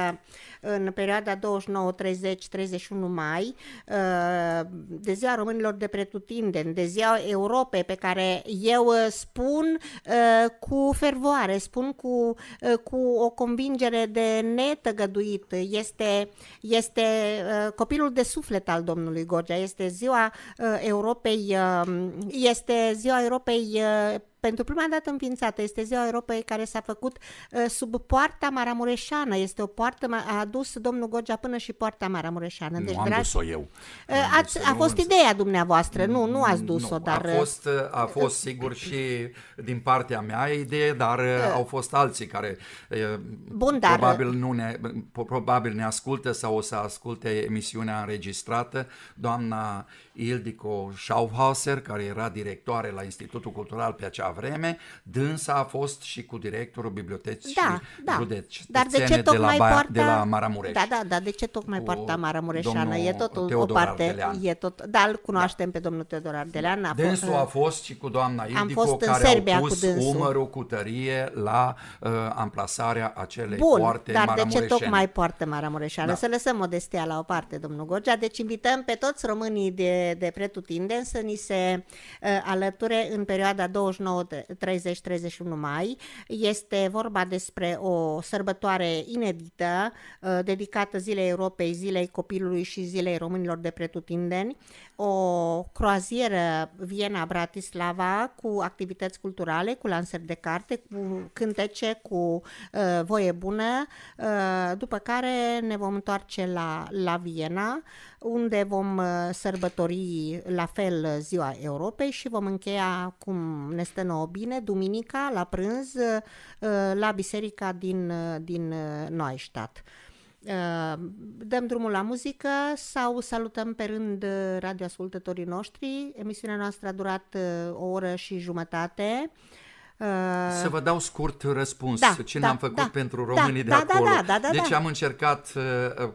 în perioada 29, 30, 31 mai, uh, de ziua românilor de pretutindeni, de ziua Europei pe care eu uh, spun uh, cu fervoare, spun cu, uh, cu o convingere de netăgăduit. Este, este uh, copilul de suflet al domnului Gorgia, este ziua uh, Europei, uh, este ziua Europei uh, pentru prima dată înființată, este ziua Europei care s-a făcut uh, sub poarta Maramureșană. Este o poartă, ma- a adus domnul Gorgia până și poarta Maramureșană. Nu Deci, am dragi- dus-o eu. Uh, Am ați, dus-o a eu, fost însă. ideea dumneavoastră, nu, nu ați dus-o, nu, dar... uh, A fost, a fost sigur și din partea mea idee, dar au fost alții care eh, Bun, dar- probabil, nu ne, probabil ne ascultă sau o să asculte emisiunea înregistrată. Doamna Ildiko Schaufhauser, care era directoare la Institutul Cultural pe acea vreme, dânsa a fost și cu directorul bibliotecii Da, da. județene Dar de ce de la, tocmai Baia- poarta... de la Maramureș. Da, da, da, de ce tocmai Cu poarta Maramureșană? domnul E tot o, o Teodor parte, Ardelean. e tot, da, îl cunoaștem pe domnul Teodor Ardelean. A Dânsul fost, a fost și cu doamna Ildico fost în care Serbia au cu pus dânsul. umărul cu tărie la uh, amplasarea acelei Bun, poarte dar de ce maramureșene. tocmai poartă Maramureșană? Da. Să lăsăm modestia la o parte, domnul Gorgia. Deci invităm pe toți românii de, de pretutindeni să ni se uh, alăture în perioada 29-30-31 mai. Este vorba despre o sărbătoare inedită uh, dedicată Zilei Europei, Zilei Copilului și Zilei Românilor de pretutindeni. O croazieră Viena-Bratislava cu activități culturale, cu lansări de carte, cu cântece, cu uh, voie bună, uh, după care ne vom întoarce la, la Viena, unde vom uh, sărbători la fel uh, ziua Europei și vom încheia, cum ne stă nouă bine, duminica la prânz uh, la biserica din, uh, din uh, Neustadt. Uh, Dăm drumul la muzică sau salutăm pe rând uh, radioascultătorii noștri. Emisiunea noastră a durat uh, o oră și jumătate. Uh, Să vă dau scurt răspuns. Da, Ce da, ne-am făcut da, pentru da, românii de da, da, acolo? da, da, da, deci da. am încercat uh,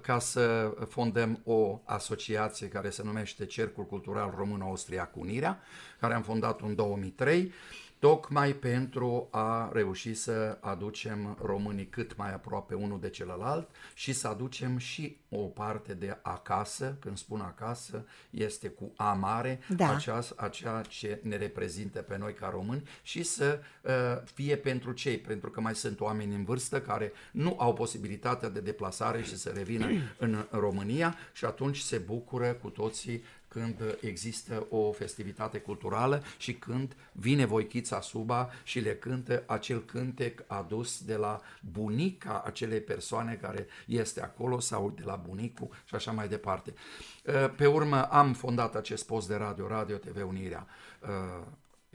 ca să fondăm o asociație care se numește Cercul Cultural Român-Austriac Unirea, care am fondat în 2003, tocmai pentru a reuși să aducem românii cât mai aproape unul de celălalt și să aducem și o parte de acasă, când spun acasă, este cu A mare, Da. acea, acea ce ne reprezintă pe noi ca români și să uh, fie pentru cei, pentru că mai sunt oameni în vârstă care nu au posibilitatea de deplasare și să revină în România și atunci se bucură cu toții când există o festivitate culturală și când vine Voichița Suba și le cântă acel cântec adus de la bunica acelei persoane care este acolo sau de la bunicul și așa mai departe. Uh, Pe urmă am fondat acest post de radio, Radio TV Unirea, uh,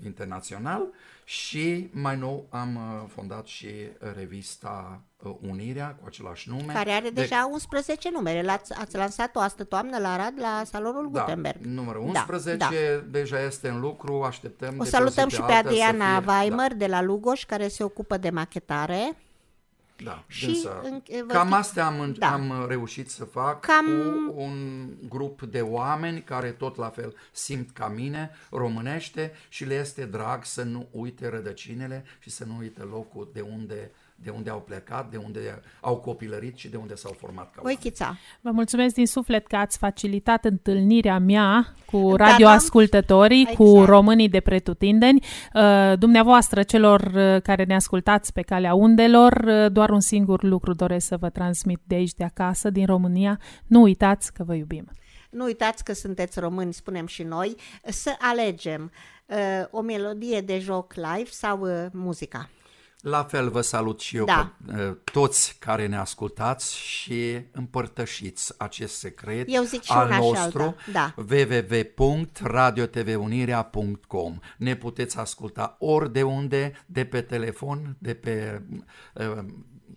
internațional și mai nou am uh, fondat și revista uh, Unirea cu același nume. Care are de- deja 11 numere. L-ați, ați lansat-o astă toamnă la Arad, la salonul da, Gutenberg. numărul Da, 11 da. deja este în lucru, așteptăm O de salutăm pe o zi și pe pe alta să Adriana fie- Weimer de la Lugoș, care se ocupă de machetare. Da, Și dânsă, în- vă cam știu- astea am, în- Da. am reușit să fac Cam- cu un grup de oameni care tot la fel simt ca mine, românește și le este drag să nu uite rădăcinile și să nu uite locul de unde, de unde au plecat, de unde au copilărit și de unde s-au format ca oameni. Oichița, Vă mulțumesc din suflet că ați facilitat întâlnirea mea cu Da, radioascultătorii, da. cu Exact. românii de pretutindeni. Uh, Dumneavoastră, celor uh, care ne ascultați pe calea undelor, uh, doar un singur lucru doresc să vă transmit de aici, de acasă, din România. Nu uitați că vă iubim. nu uitați că sunteți români, spunem și noi, să alegem uh, o melodie de joc live sau uh, muzica. La fel vă salut și eu Da. pe uh, toți care ne ascultați și împărtășiți acest secret Eu zic și al una și nostru alta, da. www.radiotvunirea.com Ne puteți asculta ori de unde, de pe telefon, de pe uh,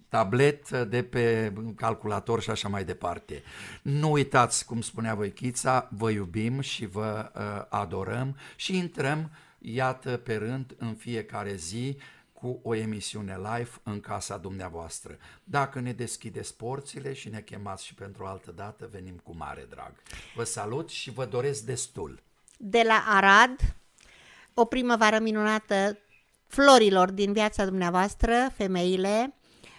tablet, de pe calculator și așa mai departe. Nu uitați, cum spunea Voichița, vă iubim și vă uh, adorăm și intrăm, iată, pe rând, în fiecare zi cu o emisiune live în casa dumneavoastră. Dacă ne deschideți porțile și ne chemați și pentru o altă dată, venim cu mare drag. Vă salut și vă doresc destul. De la Arad, o primăvară minunată florilor din viața dumneavoastră, femeile.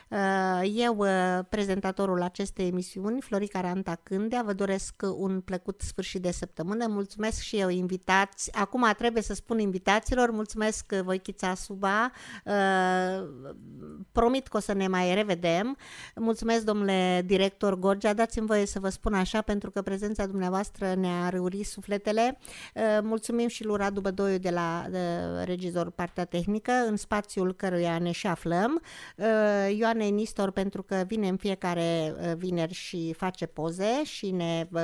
Uh, Eu, uh, prezentatorul acestei emisiuni, Florica Ranta Cândea, vă doresc un plăcut sfârșit de săptămână. Mulțumesc și eu invitați. Acum trebuie să spun invitaților, mulțumesc uh, Voichița Suba. Uh, Promit că o să ne mai revedem. Mulțumesc, domnule director Gorgia. Dați-mi voie să vă spun așa, pentru că prezența dumneavoastră ne-a râurit sufletele. Uh, Mulțumim și lui Radu Bădoiu de la de regizor partea tehnică, în spațiul căruia ne și aflăm. Uh, Ioane Nistor, pentru că vine în fiecare uh, vineri și face poze și ne uh,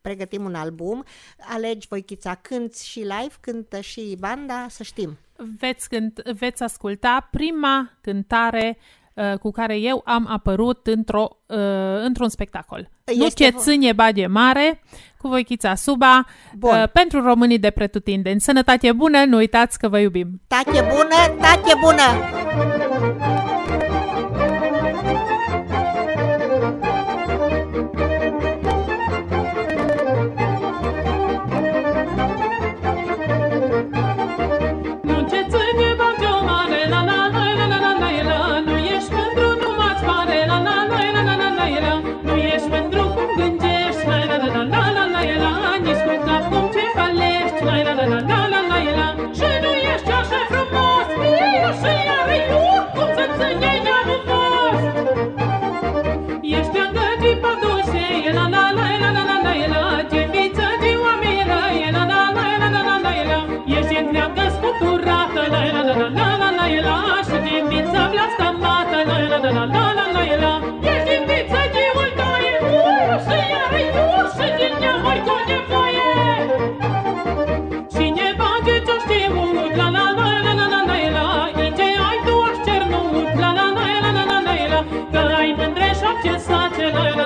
pregătim un album. Alegi, Voichița, cânti și live, cântă și banda, să știm. Veți, cânt, veți asculta prima cântare uh, cu care eu am apărut într-o, uh, într-un spectacol. Nu Este ce vo- țânie bage mare, cu Voichița Suba, Bun. uh, pentru românii de pretutindeni. Sănătate bună, nu uitați că vă iubim! Tache bună, tache bună!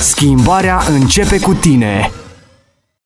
Schimbarea începe cu tine